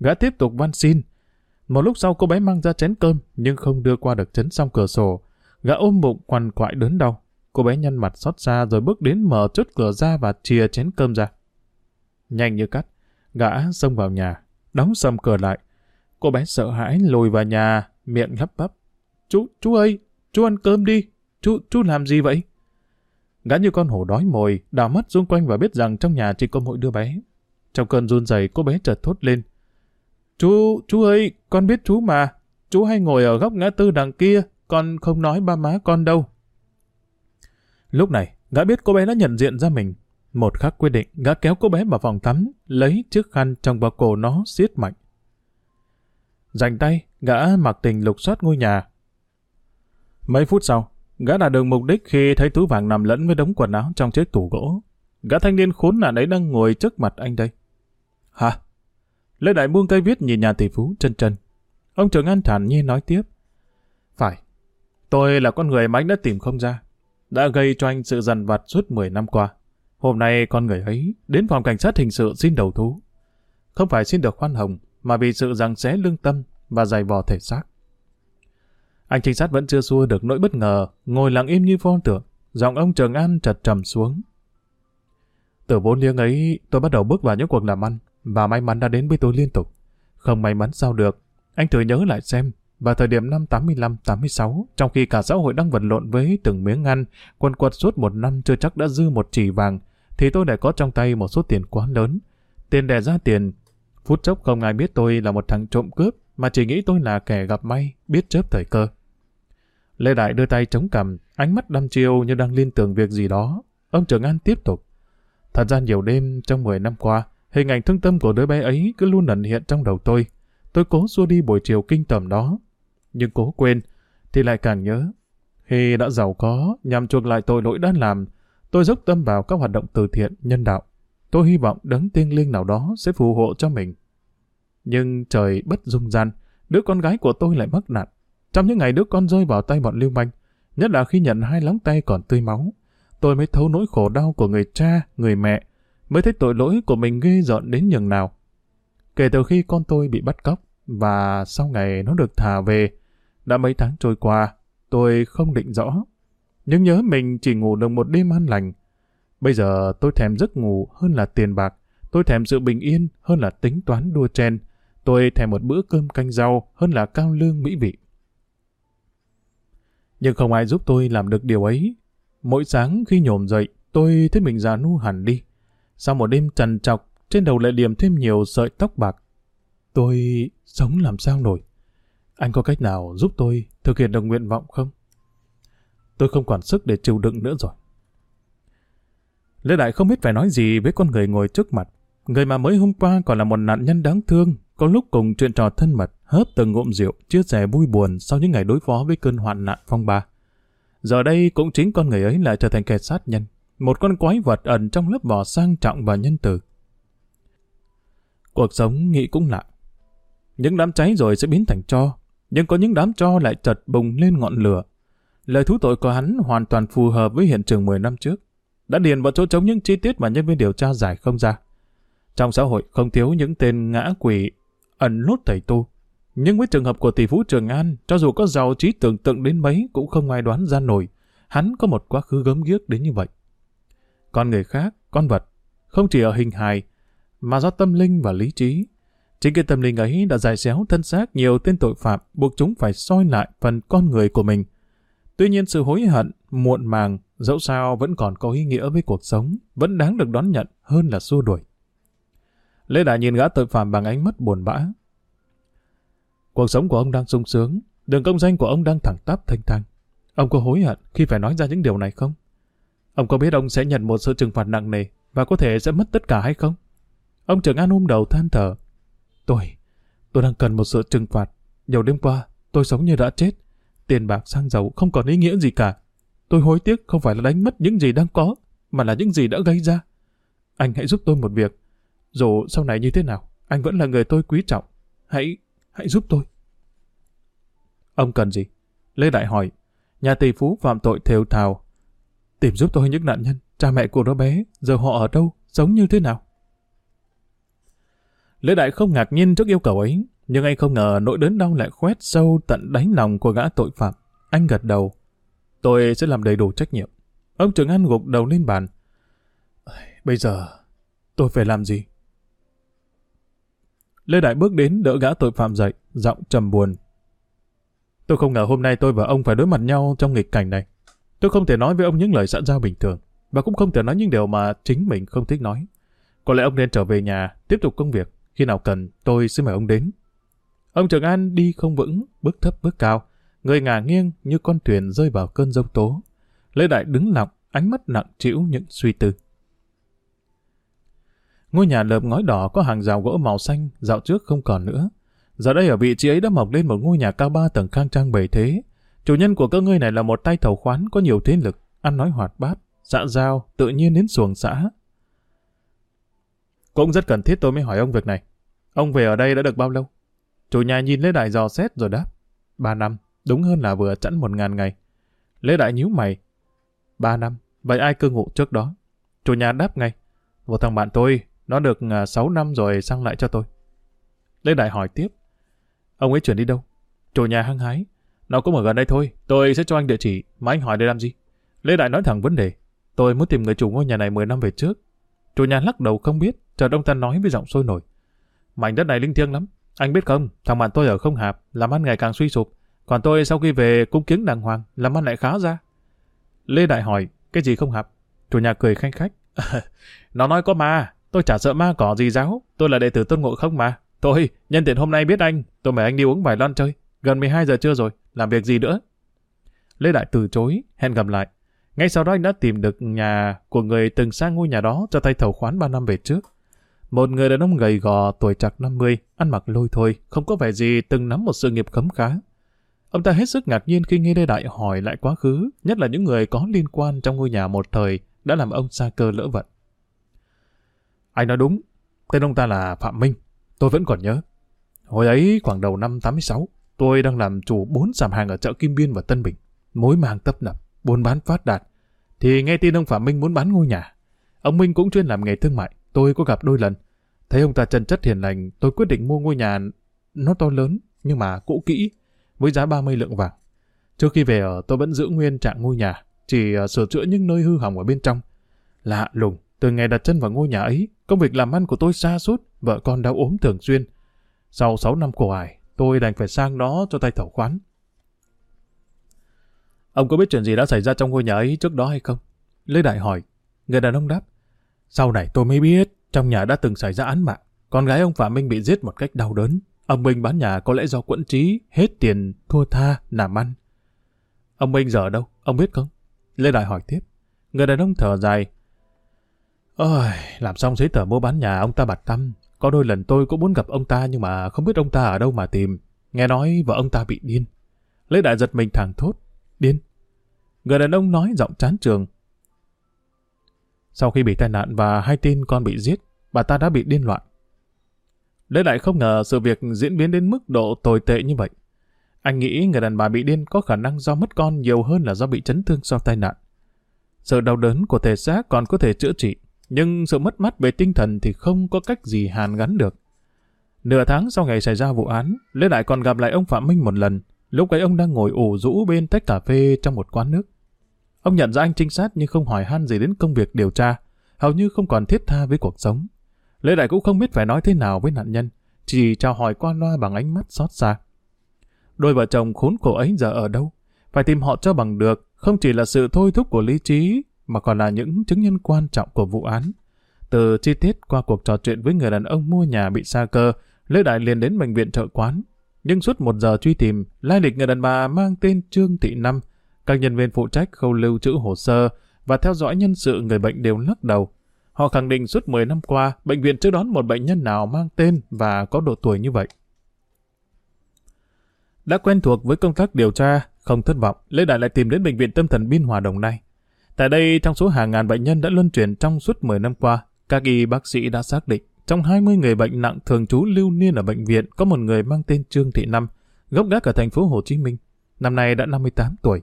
Gã tiếp tục van xin. Một lúc sau cô bé mang ra chén cơm nhưng không đưa qua được chấn xong cửa sổ. Gã ôm bụng quằn quại đớn đau. Cô bé nhăn mặt xót xa rồi bước đến mở chốt cửa ra và chia chén cơm ra. Nhanh như cắt, gã xông vào nhà, đóng sầm cửa lại. Cô bé sợ hãi lùi vào nhà, miệng lắp bắp. Chú, chú ơi, chú ăn cơm đi. Chú, chú làm gì vậy? Gã như con hổ đói mồi, đào mắt xung quanh và biết rằng trong nhà chỉ có mỗi đứa bé. Trong cơn run rẩy cô bé chợt thốt lên. Chú, chú ơi, con biết chú mà. Chú hay ngồi ở góc ngã tư đằng kia, con không nói ba má con đâu. Lúc này, gã biết cô bé đã nhận diện ra mình. Một khắc quyết định, gã kéo cô bé vào phòng tắm, lấy chiếc khăn trong bao cổ nó siết mạnh. Dành tay, gã mặc tình lục soát ngôi nhà. Mấy phút sau, gã đạt được mục đích khi thấy túi vàng nằm lẫn với đống quần áo trong chiếc tủ gỗ. Gã thanh niên khốn nạn ấy đang ngồi trước mặt anh đây. Hả? Lê Đại buông tay viết nhìn nhà tỷ phú chân chân. Ông trưởng an thản nhiên nói tiếp. Phải, tôi là con người mà anh đã tìm không ra. Đã gây cho anh sự dằn vặt suốt 10 năm qua. Hôm nay con người ấy đến phòng cảnh sát hình sự xin đầu thú. Không phải xin được khoan hồng, mà vì sự rằng xé lương tâm và dày vò thể xác. Anh trinh sát vẫn chưa xua được nỗi bất ngờ, ngồi lặng im như pho tượng, giọng ông Trường An chật trầm xuống. Từ vốn liếng ấy, tôi bắt đầu bước vào những cuộc làm ăn, và may mắn đã đến với tôi liên tục. Không may mắn sao được, anh thử nhớ lại xem, vào thời điểm năm 85-86, trong khi cả xã hội đang vật lộn với từng miếng ăn, quân quật suốt một năm chưa chắc đã dư một chỉ vàng, thì tôi đã có trong tay một số tiền quá lớn. Tiền đẻ ra tiền. Phút chốc không ai biết tôi là một thằng trộm cướp, mà chỉ nghĩ tôi là kẻ gặp may, biết chớp thời cơ. Lê Đại đưa tay chống cằm, ánh mắt đăm chiêu như đang liên tưởng việc gì đó. Ông Trường An tiếp tục. Thật ra nhiều đêm trong 10 năm qua, hình ảnh thương tâm của đứa bé ấy cứ luôn ẩn hiện trong đầu tôi. Tôi cố xua đi buổi chiều kinh tởm đó. Nhưng cố quên, thì lại càng nhớ. Khi đã giàu có, nhằm chuộc lại tội lỗi đã làm, tôi dốc tâm vào các hoạt động từ thiện, nhân đạo. Tôi hy vọng đấng tiên linh nào đó sẽ phù hộ cho mình. Nhưng trời bất dung gian, đứa con gái của tôi lại mắc nạn. Trong những ngày đứa con rơi vào tay bọn lưu manh, nhất là khi nhận hai lóng tay còn tươi máu, tôi mới thấu nỗi khổ đau của người cha, người mẹ, mới thấy tội lỗi của mình ghê dọn đến nhường nào. Kể từ khi con tôi bị bắt cóc, và sau ngày nó được thả về, đã mấy tháng trôi qua, tôi không định rõ. Nhưng nhớ mình chỉ ngủ được một đêm an lành. Bây giờ tôi thèm giấc ngủ hơn là tiền bạc, tôi thèm sự bình yên hơn là tính toán đua chen, tôi thèm một bữa cơm canh rau hơn là cao lương mỹ vị. Nhưng không ai giúp tôi làm được điều ấy. Mỗi sáng khi nhổm dậy, tôi thấy mình già nu hẳn đi. Sau một đêm trần trọc, trên đầu lại điểm thêm nhiều sợi tóc bạc. Tôi sống làm sao nổi? Anh có cách nào giúp tôi thực hiện được nguyện vọng không? Tôi không còn sức để chịu đựng nữa rồi. Lê Đại không biết phải nói gì với con người ngồi trước mặt. Người mà mới hôm qua còn là một nạn nhân đáng thương, có lúc cùng chuyện trò thân mật, hớp từng ngụm rượu, chia sẻ vui buồn sau những ngày đối phó với cơn hoạn nạn phong ba. Giờ đây cũng chính con người ấy lại trở thành kẻ sát nhân, một con quái vật ẩn trong lớp vỏ sang trọng và nhân từ. Cuộc sống nghĩ cũng lạ. Những đám cháy rồi sẽ biến thành cho, nhưng có những đám cho lại chật bùng lên ngọn lửa. Lời thú tội của hắn hoàn toàn phù hợp với hiện trường 10 năm trước. Đã điền vào chỗ trống những chi tiết mà nhân viên điều tra giải không ra. Trong xã hội không thiếu những tên ngã quỷ ẩn lút thầy tu. Nhưng với trường hợp của tỷ phú Trường An, cho dù có giàu trí tưởng tượng đến mấy cũng không ai đoán ra nổi. Hắn có một quá khứ gớm ghiếc đến như vậy. Con người khác, con vật, không chỉ ở hình hài, mà do tâm linh và lý trí. Chính cái tâm linh ấy đã giải xéo thân xác nhiều tên tội phạm, buộc chúng phải soi lại phần con người của mình. Tuy nhiên sự hối hận, muộn màng, dẫu sao vẫn còn có ý nghĩa với cuộc sống, vẫn đáng được đón nhận hơn là xua đuổi. Lê Đại nhìn gã tội phạm bằng ánh mắt buồn bã. Cuộc sống của ông đang sung sướng, đường công danh của ông đang thẳng tắp thanh thang. Ông có hối hận khi phải nói ra những điều này không? Ông có biết ông sẽ nhận một sự trừng phạt nặng nề và có thể sẽ mất tất cả hay không? Ông Trường An ôm đầu than thở. Tôi, tôi đang cần một sự trừng phạt. Nhiều đêm qua, tôi sống như đã chết. Tiền bạc sang giàu không còn ý nghĩa gì cả. Tôi hối tiếc không phải là đánh mất những gì đang có, mà là những gì đã gây ra. Anh hãy giúp tôi một việc. Dù sau này như thế nào, anh vẫn là người tôi quý trọng. Hãy, hãy giúp tôi. Ông cần gì? Lê Đại hỏi. Nhà tỷ phú phạm tội thều thào. Tìm giúp tôi những nạn nhân, cha mẹ của đứa bé, giờ họ ở đâu, sống như thế nào? Lê Đại không ngạc nhiên trước yêu cầu ấy, nhưng anh không ngờ nỗi đớn đau lại khoét sâu tận đáy lòng của gã tội phạm. Anh gật đầu. Tôi sẽ làm đầy đủ trách nhiệm. Ông Trường An gục đầu lên bàn. Bây giờ, tôi phải làm gì? Lê Đại bước đến đỡ gã tội phạm dậy, giọng trầm buồn. Tôi không ngờ hôm nay tôi và ông phải đối mặt nhau trong nghịch cảnh này. Tôi không thể nói với ông những lời xã giao bình thường, và cũng không thể nói những điều mà chính mình không thích nói. Có lẽ ông nên trở về nhà, tiếp tục công việc. Khi nào cần, tôi sẽ mời ông đến. Ông Trường An đi không vững, bước thấp bước cao, người ngả nghiêng như con thuyền rơi vào cơn giông tố. Lê Đại đứng lặng, ánh mắt nặng trĩu những suy tư. Ngôi nhà lợp ngói đỏ có hàng rào gỗ màu xanh, dạo trước không còn nữa. Giờ đây ở vị trí ấy đã mọc lên một ngôi nhà cao ba tầng khang trang bề thế. Chủ nhân của cơ ngơi này là một tay thầu khoán có nhiều thế lực, ăn nói hoạt bát, dạ giao, tự nhiên đến xuồng xã. Cũng rất cần thiết tôi mới hỏi ông việc này. Ông về ở đây đã được bao lâu? Chủ nhà nhìn Lê Đại dò xét rồi đáp. Ba năm, đúng hơn là vừa chẵn một ngàn ngày. Lê Đại nhíu mày. Ba năm, vậy ai cư ngụ trước đó? Chủ nhà đáp ngay. Một thằng bạn tôi, nó được à, 6 năm rồi sang lại cho tôi. Lê Đại hỏi tiếp. Ông ấy chuyển đi đâu? Chủ nhà hăng hái. Nó cũng ở gần đây thôi, tôi sẽ cho anh địa chỉ, mà anh hỏi để làm gì? Lê Đại nói thẳng vấn đề. Tôi muốn tìm người chủ ngôi nhà này 10 năm về trước. Chủ nhà lắc đầu không biết, Chợt ông ta nói với giọng sôi nổi. Mảnh đất này linh thiêng lắm. Anh biết không, thằng bạn tôi ở không hạp, làm ăn ngày càng suy sụp. Còn tôi sau khi về cung kiến đàng hoàng, làm ăn lại khá ra. Lê Đại hỏi, cái gì không hạp? Chủ nhà cười khanh khách. Nó nói có ma, tôi chả sợ ma cỏ gì giáo, tôi là đệ tử tôn ngộ không mà. Thôi, nhân tiện hôm nay biết anh, tôi mời anh đi uống vài lon chơi. Gần 12 giờ trưa rồi, làm việc gì nữa? Lê Đại từ chối, hẹn gặp lại. Ngay sau đó anh đã tìm được nhà của người từng sang ngôi nhà đó cho tay thầu khoán 3 năm về trước. Một người đàn ông gầy gò, tuổi trạc 50, ăn mặc lôi thôi, không có vẻ gì từng nắm một sự nghiệp khấm khá. Ông ta hết sức ngạc nhiên khi nghe Lê Đại hỏi lại quá khứ, nhất là những người có liên quan trong ngôi nhà một thời đã làm ông xa cơ lỡ vận. Anh nói đúng, tên ông ta là Phạm Minh, tôi vẫn còn nhớ. Hồi ấy khoảng đầu năm 86, tôi đang làm chủ bốn sạp hàng ở chợ Kim Biên và Tân Bình, mối màng tấp nập, buôn bán phát đạt. Thì nghe tin ông Phạm Minh muốn bán ngôi nhà. Ông Minh cũng chuyên làm nghề thương mại, tôi có gặp đôi lần. Thấy ông ta chân chất hiền lành, tôi quyết định mua ngôi nhà nó to lớn, nhưng mà cũ kỹ, với giá 30 lượng vàng. Trước khi về ở, tôi vẫn giữ nguyên trạng ngôi nhà, chỉ ờ, sửa chữa những nơi hư hỏng ở bên trong. Lạ lùng, từ ngày đặt chân vào ngôi nhà ấy, công việc làm ăn của tôi xa sút vợ con đau ốm thường xuyên. Sau 6 năm cổ ải, tôi đành phải sang đó cho tay thầu khoán. Ông có biết chuyện gì đã xảy ra trong ngôi nhà ấy trước đó hay không? Lê Đại hỏi. Người đàn ông đáp. Sau này tôi mới biết, trong nhà đã từng xảy ra án mạng. Con gái ông Phạm Minh bị giết một cách đau đớn. Ông Minh bán nhà có lẽ do quẫn trí, hết tiền, thua tha, làm ăn. Ông Minh giờ đâu? Ông biết không? Lê Đại hỏi tiếp. Người đàn ông thở dài. Ôi, làm xong giấy tờ mua bán nhà ông ta bặt tâm. Có đôi lần tôi cũng muốn gặp ông ta nhưng mà không biết ông ta ở đâu mà tìm. Nghe nói vợ ông ta bị điên. Lê Đại giật mình thẳng thốt. Điên? Người đàn ông nói giọng chán trường. Sau khi bị tai nạn và hai tin con bị giết, bà ta đã bị điên loạn. Lê Đại không ngờ sự việc diễn biến đến mức độ tồi tệ như vậy. Anh nghĩ người đàn bà bị điên có khả năng do mất con nhiều hơn là do bị chấn thương sau tai nạn. Sự đau đớn của thể xác còn có thể chữa trị, nhưng sự mất mát về tinh thần thì không có cách gì hàn gắn được. Nửa tháng sau ngày xảy ra vụ án, Lê Đại còn gặp lại ông Phạm Minh một lần. Lúc ấy ông đang ngồi ủ rũ bên tách cà phê trong một quán nước. Ông nhận ra anh trinh sát nhưng không hỏi han gì đến công việc điều tra, hầu như không còn thiết tha với cuộc sống. Lê Đại cũng không biết phải nói thế nào với nạn nhân, chỉ chào hỏi qua loa bằng ánh mắt xót xa. Đôi vợ chồng khốn khổ ấy giờ ở đâu? Phải tìm họ cho bằng được, không chỉ là sự thôi thúc của lý trí, mà còn là những chứng nhân quan trọng của vụ án. Từ chi tiết qua cuộc trò chuyện với người đàn ông mua nhà bị sa cơ, Lê Đại liền đến bệnh viện trợ quán. Nhưng suốt một giờ truy tìm, lai lịch người đàn bà mang tên Trương Thị Năm, các nhân viên phụ trách khâu lưu trữ hồ sơ và theo dõi nhân sự người bệnh đều lắc đầu. Họ khẳng định suốt 10 năm qua, bệnh viện chưa đón một bệnh nhân nào mang tên và có độ tuổi như vậy. Đã quen thuộc với công tác điều tra, không thất vọng, Lê Đại lại tìm đến bệnh viện tâm thần Biên Hòa Đồng Nai. Tại đây, trong số hàng ngàn bệnh nhân đã luân chuyển trong suốt 10 năm qua, các y bác sĩ đã xác định trong 20 người bệnh nặng thường trú lưu niên ở bệnh viện có một người mang tên Trương Thị Năm, gốc gác ở thành phố Hồ Chí Minh. Năm nay đã 58 tuổi.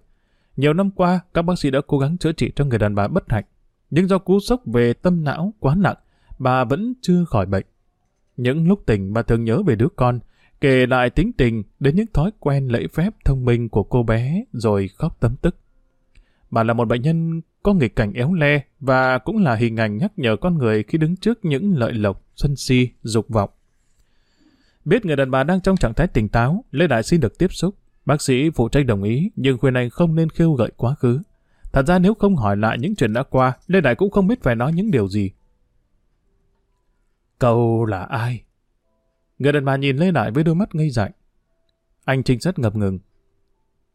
Nhiều năm qua, các bác sĩ đã cố gắng chữa trị cho người đàn bà bất hạnh. Nhưng do cú sốc về tâm não quá nặng, bà vẫn chưa khỏi bệnh. Những lúc tỉnh bà thường nhớ về đứa con, kể lại tính tình đến những thói quen lễ phép thông minh của cô bé rồi khóc tấm tức. Bà là một bệnh nhân có nghịch cảnh éo le và cũng là hình ảnh nhắc nhở con người khi đứng trước những lợi lộc, sân si, dục vọng. Biết người đàn bà đang trong trạng thái tỉnh táo, Lê Đại xin được tiếp xúc. Bác sĩ phụ trách đồng ý, nhưng khuyên anh không nên khiêu gợi quá khứ. Thật ra nếu không hỏi lại những chuyện đã qua, Lê Đại cũng không biết phải nói những điều gì. Cậu là ai? Người đàn bà nhìn Lê Đại với đôi mắt ngây dại. Anh trinh sát ngập ngừng.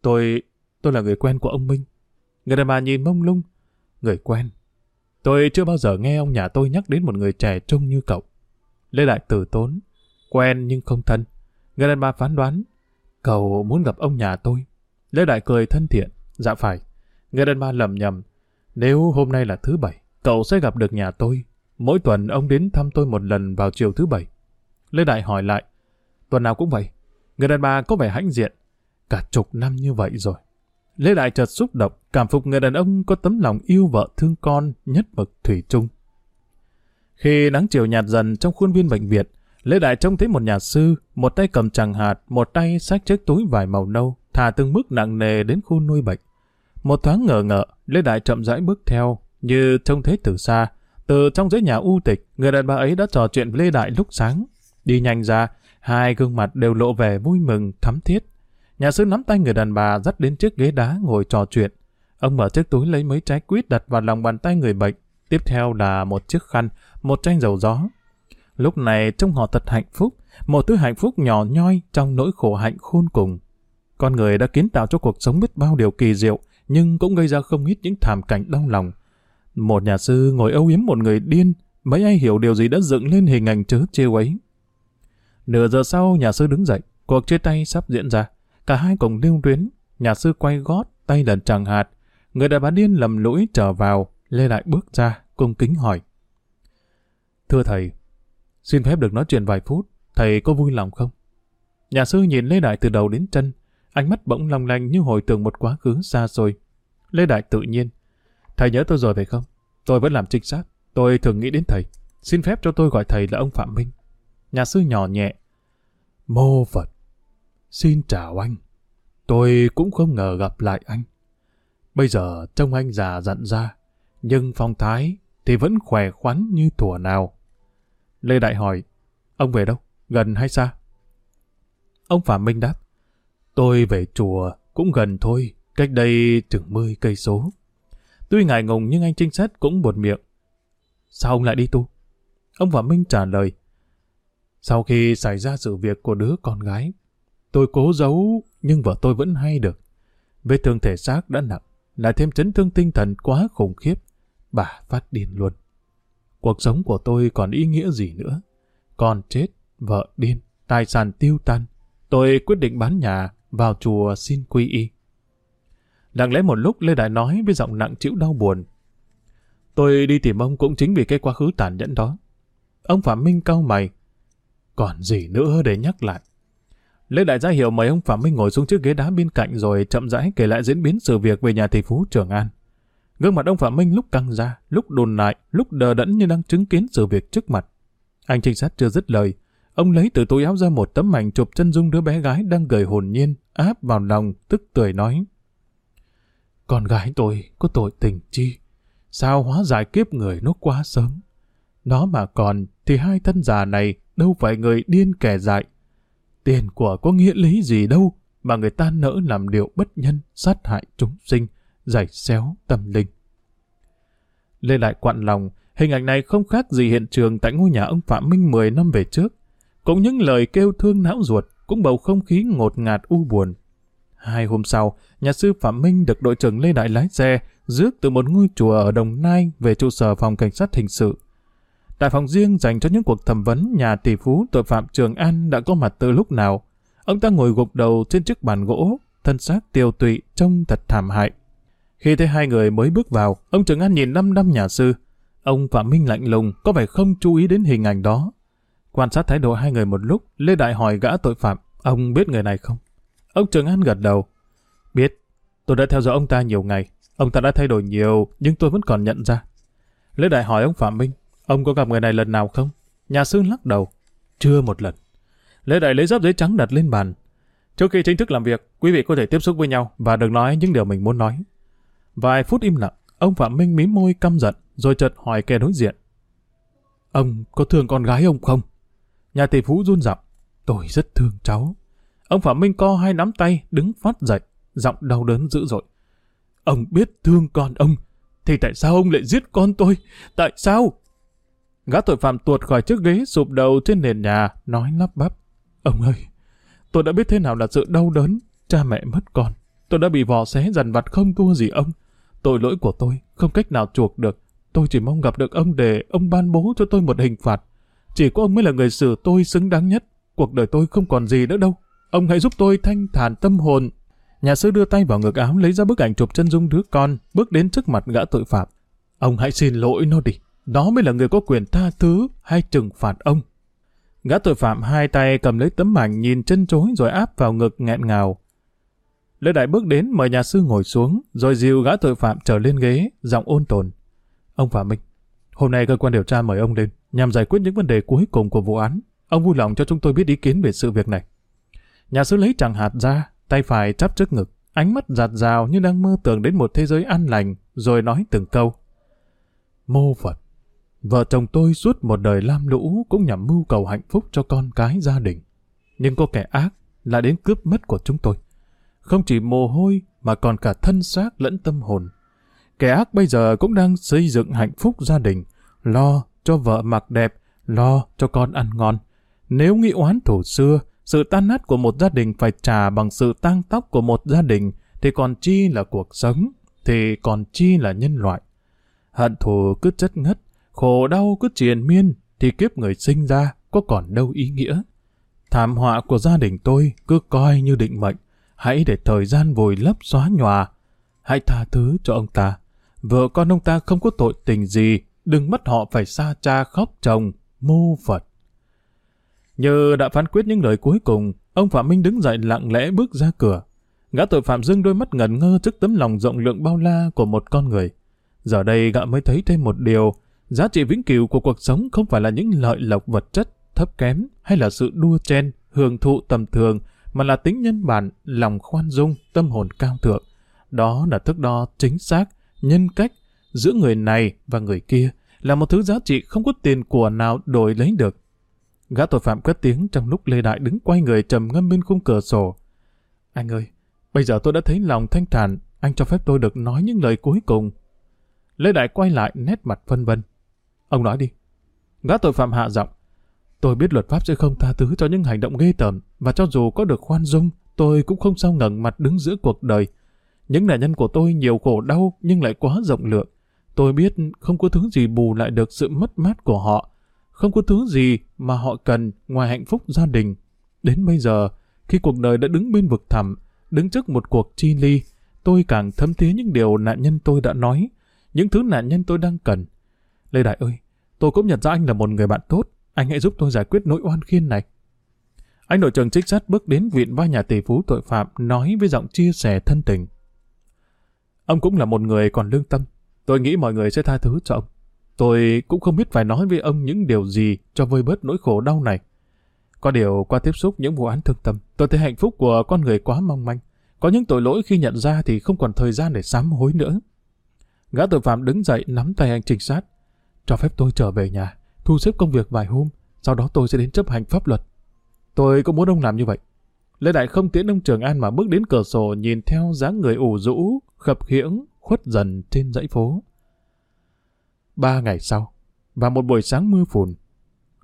Tôi, tôi là người quen của ông Minh. Người đàn bà nhìn mông lung. Người quen. Tôi chưa bao giờ nghe ông nhà tôi nhắc đến một người trẻ trông như cậu. Lê Đại tử tốn. Quen nhưng không thân. Người đàn bà phán đoán. Cậu muốn gặp ông nhà tôi. Lê Đại cười thân thiện. Dạ phải. Người đàn bà lầm nhầm. Nếu hôm nay là thứ bảy, cậu sẽ gặp được nhà tôi. Mỗi tuần ông đến thăm tôi một lần vào chiều thứ bảy. Lê Đại hỏi lại. Tuần nào cũng vậy. Người đàn bà có vẻ hãnh diện. Cả chục năm như vậy rồi. Lê Đại chợt xúc động, cảm phục người đàn ông có tấm lòng yêu vợ thương con, nhất mực thủy chung. Khi nắng chiều nhạt dần trong khuôn viên bệnh viện, Lê Đại trông thấy một nhà sư, một tay cầm tràng hạt, một tay xách chiếc túi vải màu nâu, thả từng bước nặng nề đến khu nuôi bệnh. Một thoáng ngờ ngợ, Lê Đại chậm rãi bước theo, như trông thấy từ xa. Từ trong dãy nhà u tịch, người đàn bà ấy đã trò chuyện với Lê Đại lúc sáng. Đi nhanh ra, hai gương mặt đều lộ vẻ vui mừng, thắm thiết. Nhà sư nắm tay người đàn bà dắt đến chiếc ghế đá ngồi trò chuyện. Ông mở chiếc túi lấy mấy trái quýt đặt vào lòng bàn tay người bệnh. Tiếp theo là một chiếc khăn, một chanh dầu gió. Lúc này trông họ thật hạnh phúc, một thứ hạnh phúc nhỏ nhoi trong nỗi khổ hạnh khôn cùng. Con người đã kiến tạo cho cuộc sống biết bao điều kỳ diệu, nhưng cũng gây ra không ít những thảm cảnh đau lòng. Một nhà sư ngồi âu yếm một người điên, mấy ai hiểu điều gì đã dựng lên hình ảnh chớ trêu ấy. Nửa giờ sau, nhà sư đứng dậy, cuộc chia tay sắp diễn ra. Cả hai cùng lưu tuyến, nhà sư quay gót, tay lần chẳng hạt. Người đàn bà điên lầm lũi trở vào, Lê lại bước ra, cung kính hỏi. Thưa thầy, xin phép được nói chuyện vài phút, thầy có vui lòng không? Nhà sư nhìn Lê Đại từ đầu đến chân, ánh mắt bỗng long lanh như hồi tưởng một quá khứ xa xôi. Lê Đại tự nhiên, thầy nhớ tôi rồi phải không? Tôi vẫn làm trinh sát, tôi thường nghĩ đến thầy. Xin phép cho tôi gọi thầy là ông Phạm Minh. Nhà sư nhỏ nhẹ. Mô Phật. Xin chào anh. Tôi cũng không ngờ gặp lại anh. Bây giờ trông anh già dặn ra, nhưng phong thái thì vẫn khỏe khoắn như thủa nào. Lê Đại hỏi, ông về đâu? Gần hay xa? Ông Phạm Minh đáp, tôi về chùa cũng gần thôi, cách đây chừng mươi cây số. Tuy ngại ngùng nhưng anh trinh sát cũng buồn miệng. Sao ông lại đi tu? Ông Phạm Minh trả lời, sau khi xảy ra sự việc của đứa con gái, tôi cố giấu nhưng vợ tôi vẫn hay được. Vết thương thể xác đã nặng, lại thêm chấn thương tinh thần quá khủng khiếp. Bà phát điên luôn. Cuộc sống của tôi còn ý nghĩa gì nữa? Con chết, vợ điên, tài sản tiêu tan. Tôi quyết định bán nhà, vào chùa xin quy y. Lặng lẽ một lúc Lê Đại nói với giọng nặng chịu đau buồn. Tôi đi tìm ông cũng chính vì cái quá khứ tàn nhẫn đó. Ông Phạm Minh cau mày, còn gì nữa để nhắc lại? Lê Đại gia hiệu mời ông Phạm Minh ngồi xuống chiếc ghế đá bên cạnh rồi chậm rãi kể lại diễn biến sự việc về nhà tỷ phú Trường An. Gương mặt ông Phạm Minh lúc căng ra, lúc đồn lại, lúc đờ đẫn như đang chứng kiến sự việc trước mặt. Anh trinh sát chưa dứt lời, ông lấy từ túi áo ra một tấm ảnh chụp chân dung đứa bé gái đang gầy hồn nhiên, áp vào lòng, tức tuổi nói. Con gái tôi có tội tình chi? Sao hóa giải kiếp người nó quá sớm? Nó mà còn thì hai thân già này đâu phải người điên kẻ dại. Tiền của có nghĩa lý gì đâu mà người ta nỡ làm điều bất nhân, sát hại chúng sinh, giải xéo tâm linh. Lê lại quặn lòng, hình ảnh này không khác gì hiện trường tại ngôi nhà ông Phạm Minh 10 năm về trước. Cũng những lời kêu thương não ruột, cũng bầu không khí ngột ngạt u buồn. Hai hôm sau, nhà sư Phạm Minh được đội trưởng Lê Đại lái xe rước từ một ngôi chùa ở Đồng Nai về trụ sở phòng cảnh sát hình sự. Tại phòng riêng dành cho những cuộc thẩm vấn nhà tỷ phú tội phạm Trường An đã có mặt từ lúc nào. Ông ta ngồi gục đầu trên chiếc bàn gỗ, thân xác tiêu tụy, trông thật thảm hại. Khi thấy hai người mới bước vào, ông Trường An nhìn năm năm nhà sư. Ông Phạm Minh lạnh lùng, có vẻ không chú ý đến hình ảnh đó. Quan sát thái độ hai người một lúc, Lê Đại hỏi gã tội phạm, ông biết người này không? Ông Trường An gật đầu. Biết, tôi đã theo dõi ông ta nhiều ngày. Ông ta đã thay đổi nhiều, nhưng tôi vẫn còn nhận ra. Lê Đại hỏi ông Phạm Minh, ông có gặp người này lần nào không? Nhà sư lắc đầu. Chưa một lần. Lê Đại lấy giáp giấy trắng đặt lên bàn. Trước khi chính thức làm việc, quý vị có thể tiếp xúc với nhau và được nói những điều mình muốn nói. Vài phút im lặng, ông Phạm Minh mím môi căm giận, rồi chợt hỏi kẻ đối diện. Ông có thương con gái ông không? Nhà tỷ phú run giọng. Tôi rất thương cháu. Ông Phạm Minh co hai nắm tay, đứng phát dậy, giọng đau đớn dữ dội. Ông biết thương con ông, thì tại sao ông lại giết con tôi? Tại sao? Gã tội phạm tuột khỏi chiếc ghế sụp đầu trên nền nhà, nói lắp bắp. Ông ơi, tôi đã biết thế nào là sự đau đớn, cha mẹ mất con. Tôi đã bị vò xé dằn vặt không thua gì ông. Tội lỗi của tôi, không cách nào chuộc được. Tôi chỉ mong gặp được ông để ông ban bố cho tôi một hình phạt. Chỉ có ông mới là người xử tôi xứng đáng nhất. Cuộc đời tôi không còn gì nữa đâu. Ông hãy giúp tôi thanh thản tâm hồn. Nhà sư đưa tay vào ngực áo lấy ra bức ảnh chụp chân dung đứa con, bước đến trước mặt gã tội phạm. Ông hãy xin lỗi nó đi. Nó mới là người có quyền tha thứ hay trừng phạt ông. Gã tội phạm hai tay cầm lấy tấm ảnh nhìn chân chối rồi áp vào ngực nghẹn ngào. Lê Đại bước đến mời nhà sư ngồi xuống, rồi dìu gã tội phạm trở lên ghế, giọng ôn tồn. Ông Phạm Minh, hôm nay cơ quan điều tra mời ông lên, nhằm giải quyết những vấn đề cuối cùng của vụ án. Ông vui lòng cho chúng tôi biết ý kiến về sự việc này. Nhà sư lấy chẳng hạt ra, tay phải chắp trước ngực, ánh mắt giạt rào như đang mơ tưởng đến một thế giới an lành, rồi nói từng câu. Mô Phật, vợ chồng tôi suốt một đời lam lũ cũng nhằm mưu cầu hạnh phúc cho con cái gia đình. Nhưng có kẻ ác là đến cướp mất của chúng tôi. Không chỉ mồ hôi mà còn cả thân xác lẫn tâm hồn. Kẻ ác bây giờ cũng đang xây dựng hạnh phúc gia đình, lo cho vợ mặc đẹp, lo cho con ăn ngon. Nếu nghĩ oán thủ xưa, sự tan nát của một gia đình phải trả bằng sự tang tóc của một gia đình, thì còn chi là cuộc sống, thì còn chi là nhân loại. Hận thù cứ chất ngất, khổ đau cứ triền miên, thì kiếp người sinh ra có còn đâu ý nghĩa. Thảm họa của gia đình tôi cứ coi như định mệnh, hãy để thời gian vùi lấp xóa nhòa. Hãy tha thứ cho ông ta. Vợ con ông ta không có tội tình gì, đừng mất họ phải xa cha khóc chồng, mô Phật. Như đã phán quyết những lời cuối cùng, ông Phạm Minh đứng dậy lặng lẽ bước ra cửa. Gã tội phạm dưng đôi mắt ngẩn ngơ trước tấm lòng rộng lượng bao la của một con người. Giờ đây gã mới thấy thêm một điều, giá trị vĩnh cửu của cuộc sống không phải là những lợi lộc vật chất thấp kém hay là sự đua chen, hưởng thụ tầm thường, mà là tính nhân bản, lòng khoan dung, tâm hồn cao thượng. Đó là thước đo chính xác, nhân cách giữa người này và người kia là một thứ giá trị không có tiền của nào đổi lấy được. Gã tội phạm cất tiếng trong lúc Lê Đại đứng quay người trầm ngâm bên khung cửa sổ. Anh ơi, bây giờ tôi đã thấy lòng thanh thản, anh cho phép tôi được nói những lời cuối cùng. Lê Đại quay lại nét mặt phân vân. Ông nói đi. Gã tội phạm hạ giọng. Tôi biết luật pháp sẽ không tha thứ cho những hành động ghê tởm, và cho dù có được khoan dung, tôi cũng không sao ngẩng mặt đứng giữa cuộc đời. Những nạn nhân của tôi nhiều khổ đau nhưng lại quá rộng lượng. Tôi biết không có thứ gì bù lại được sự mất mát của họ, không có thứ gì mà họ cần ngoài hạnh phúc gia đình. Đến bây giờ, khi cuộc đời đã đứng bên vực thẳm, đứng trước một cuộc chi ly, tôi càng thấm thía những điều nạn nhân tôi đã nói, những thứ nạn nhân tôi đang cần. Lê Đại ơi, tôi cũng nhận ra anh là một người bạn tốt, anh hãy giúp tôi giải quyết nỗi oan khiên này. Anh đội trưởng trích sát bước đến viện ba nhà tỷ phú tội phạm nói với giọng chia sẻ thân tình. Ông cũng là một người còn lương tâm. Tôi nghĩ mọi người sẽ tha thứ cho ông. Tôi cũng không biết phải nói với ông những điều gì cho vơi bớt nỗi khổ đau này. Có điều qua tiếp xúc những vụ án thương tâm, tôi thấy hạnh phúc của con người quá mong manh. Có những tội lỗi khi nhận ra thì không còn thời gian để sám hối nữa. Gã tội phạm đứng dậy nắm tay anh trinh sát. Cho phép tôi trở về nhà, thu xếp công việc vài hôm, sau đó tôi sẽ đến chấp hành pháp luật. Tôi cũng muốn ông làm như vậy. Lê Đại không tiễn ông Trường An mà bước đến cửa sổ nhìn theo dáng người ủ rũ, khập khiễng, khuất dần trên dãy phố. Ba ngày sau, và một buổi sáng mưa phùn,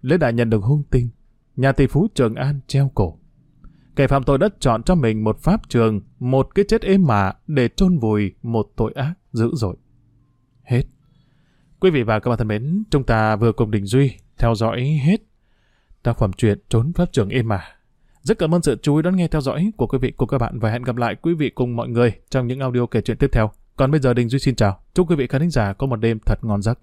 Lê Đại nhận được hung tin, nhà tỷ phú Trường An treo cổ. Kẻ phạm tội đất chọn cho mình một pháp trường, một cái chết êm mà để chôn vùi một tội ác dữ dội. Hết. Quý vị và các bạn thân mến, chúng ta vừa cùng Đình Duy theo dõi hết tác phẩm truyện Trốn pháp trường êm mà. Rất cảm ơn sự chú ý đón nghe theo dõi của quý vị cùng các bạn và hẹn gặp lại quý vị cùng mọi người trong những audio kể chuyện tiếp theo. Còn bây giờ Đình Duy xin chào. Chúc quý vị khán giả có một đêm thật ngon giấc.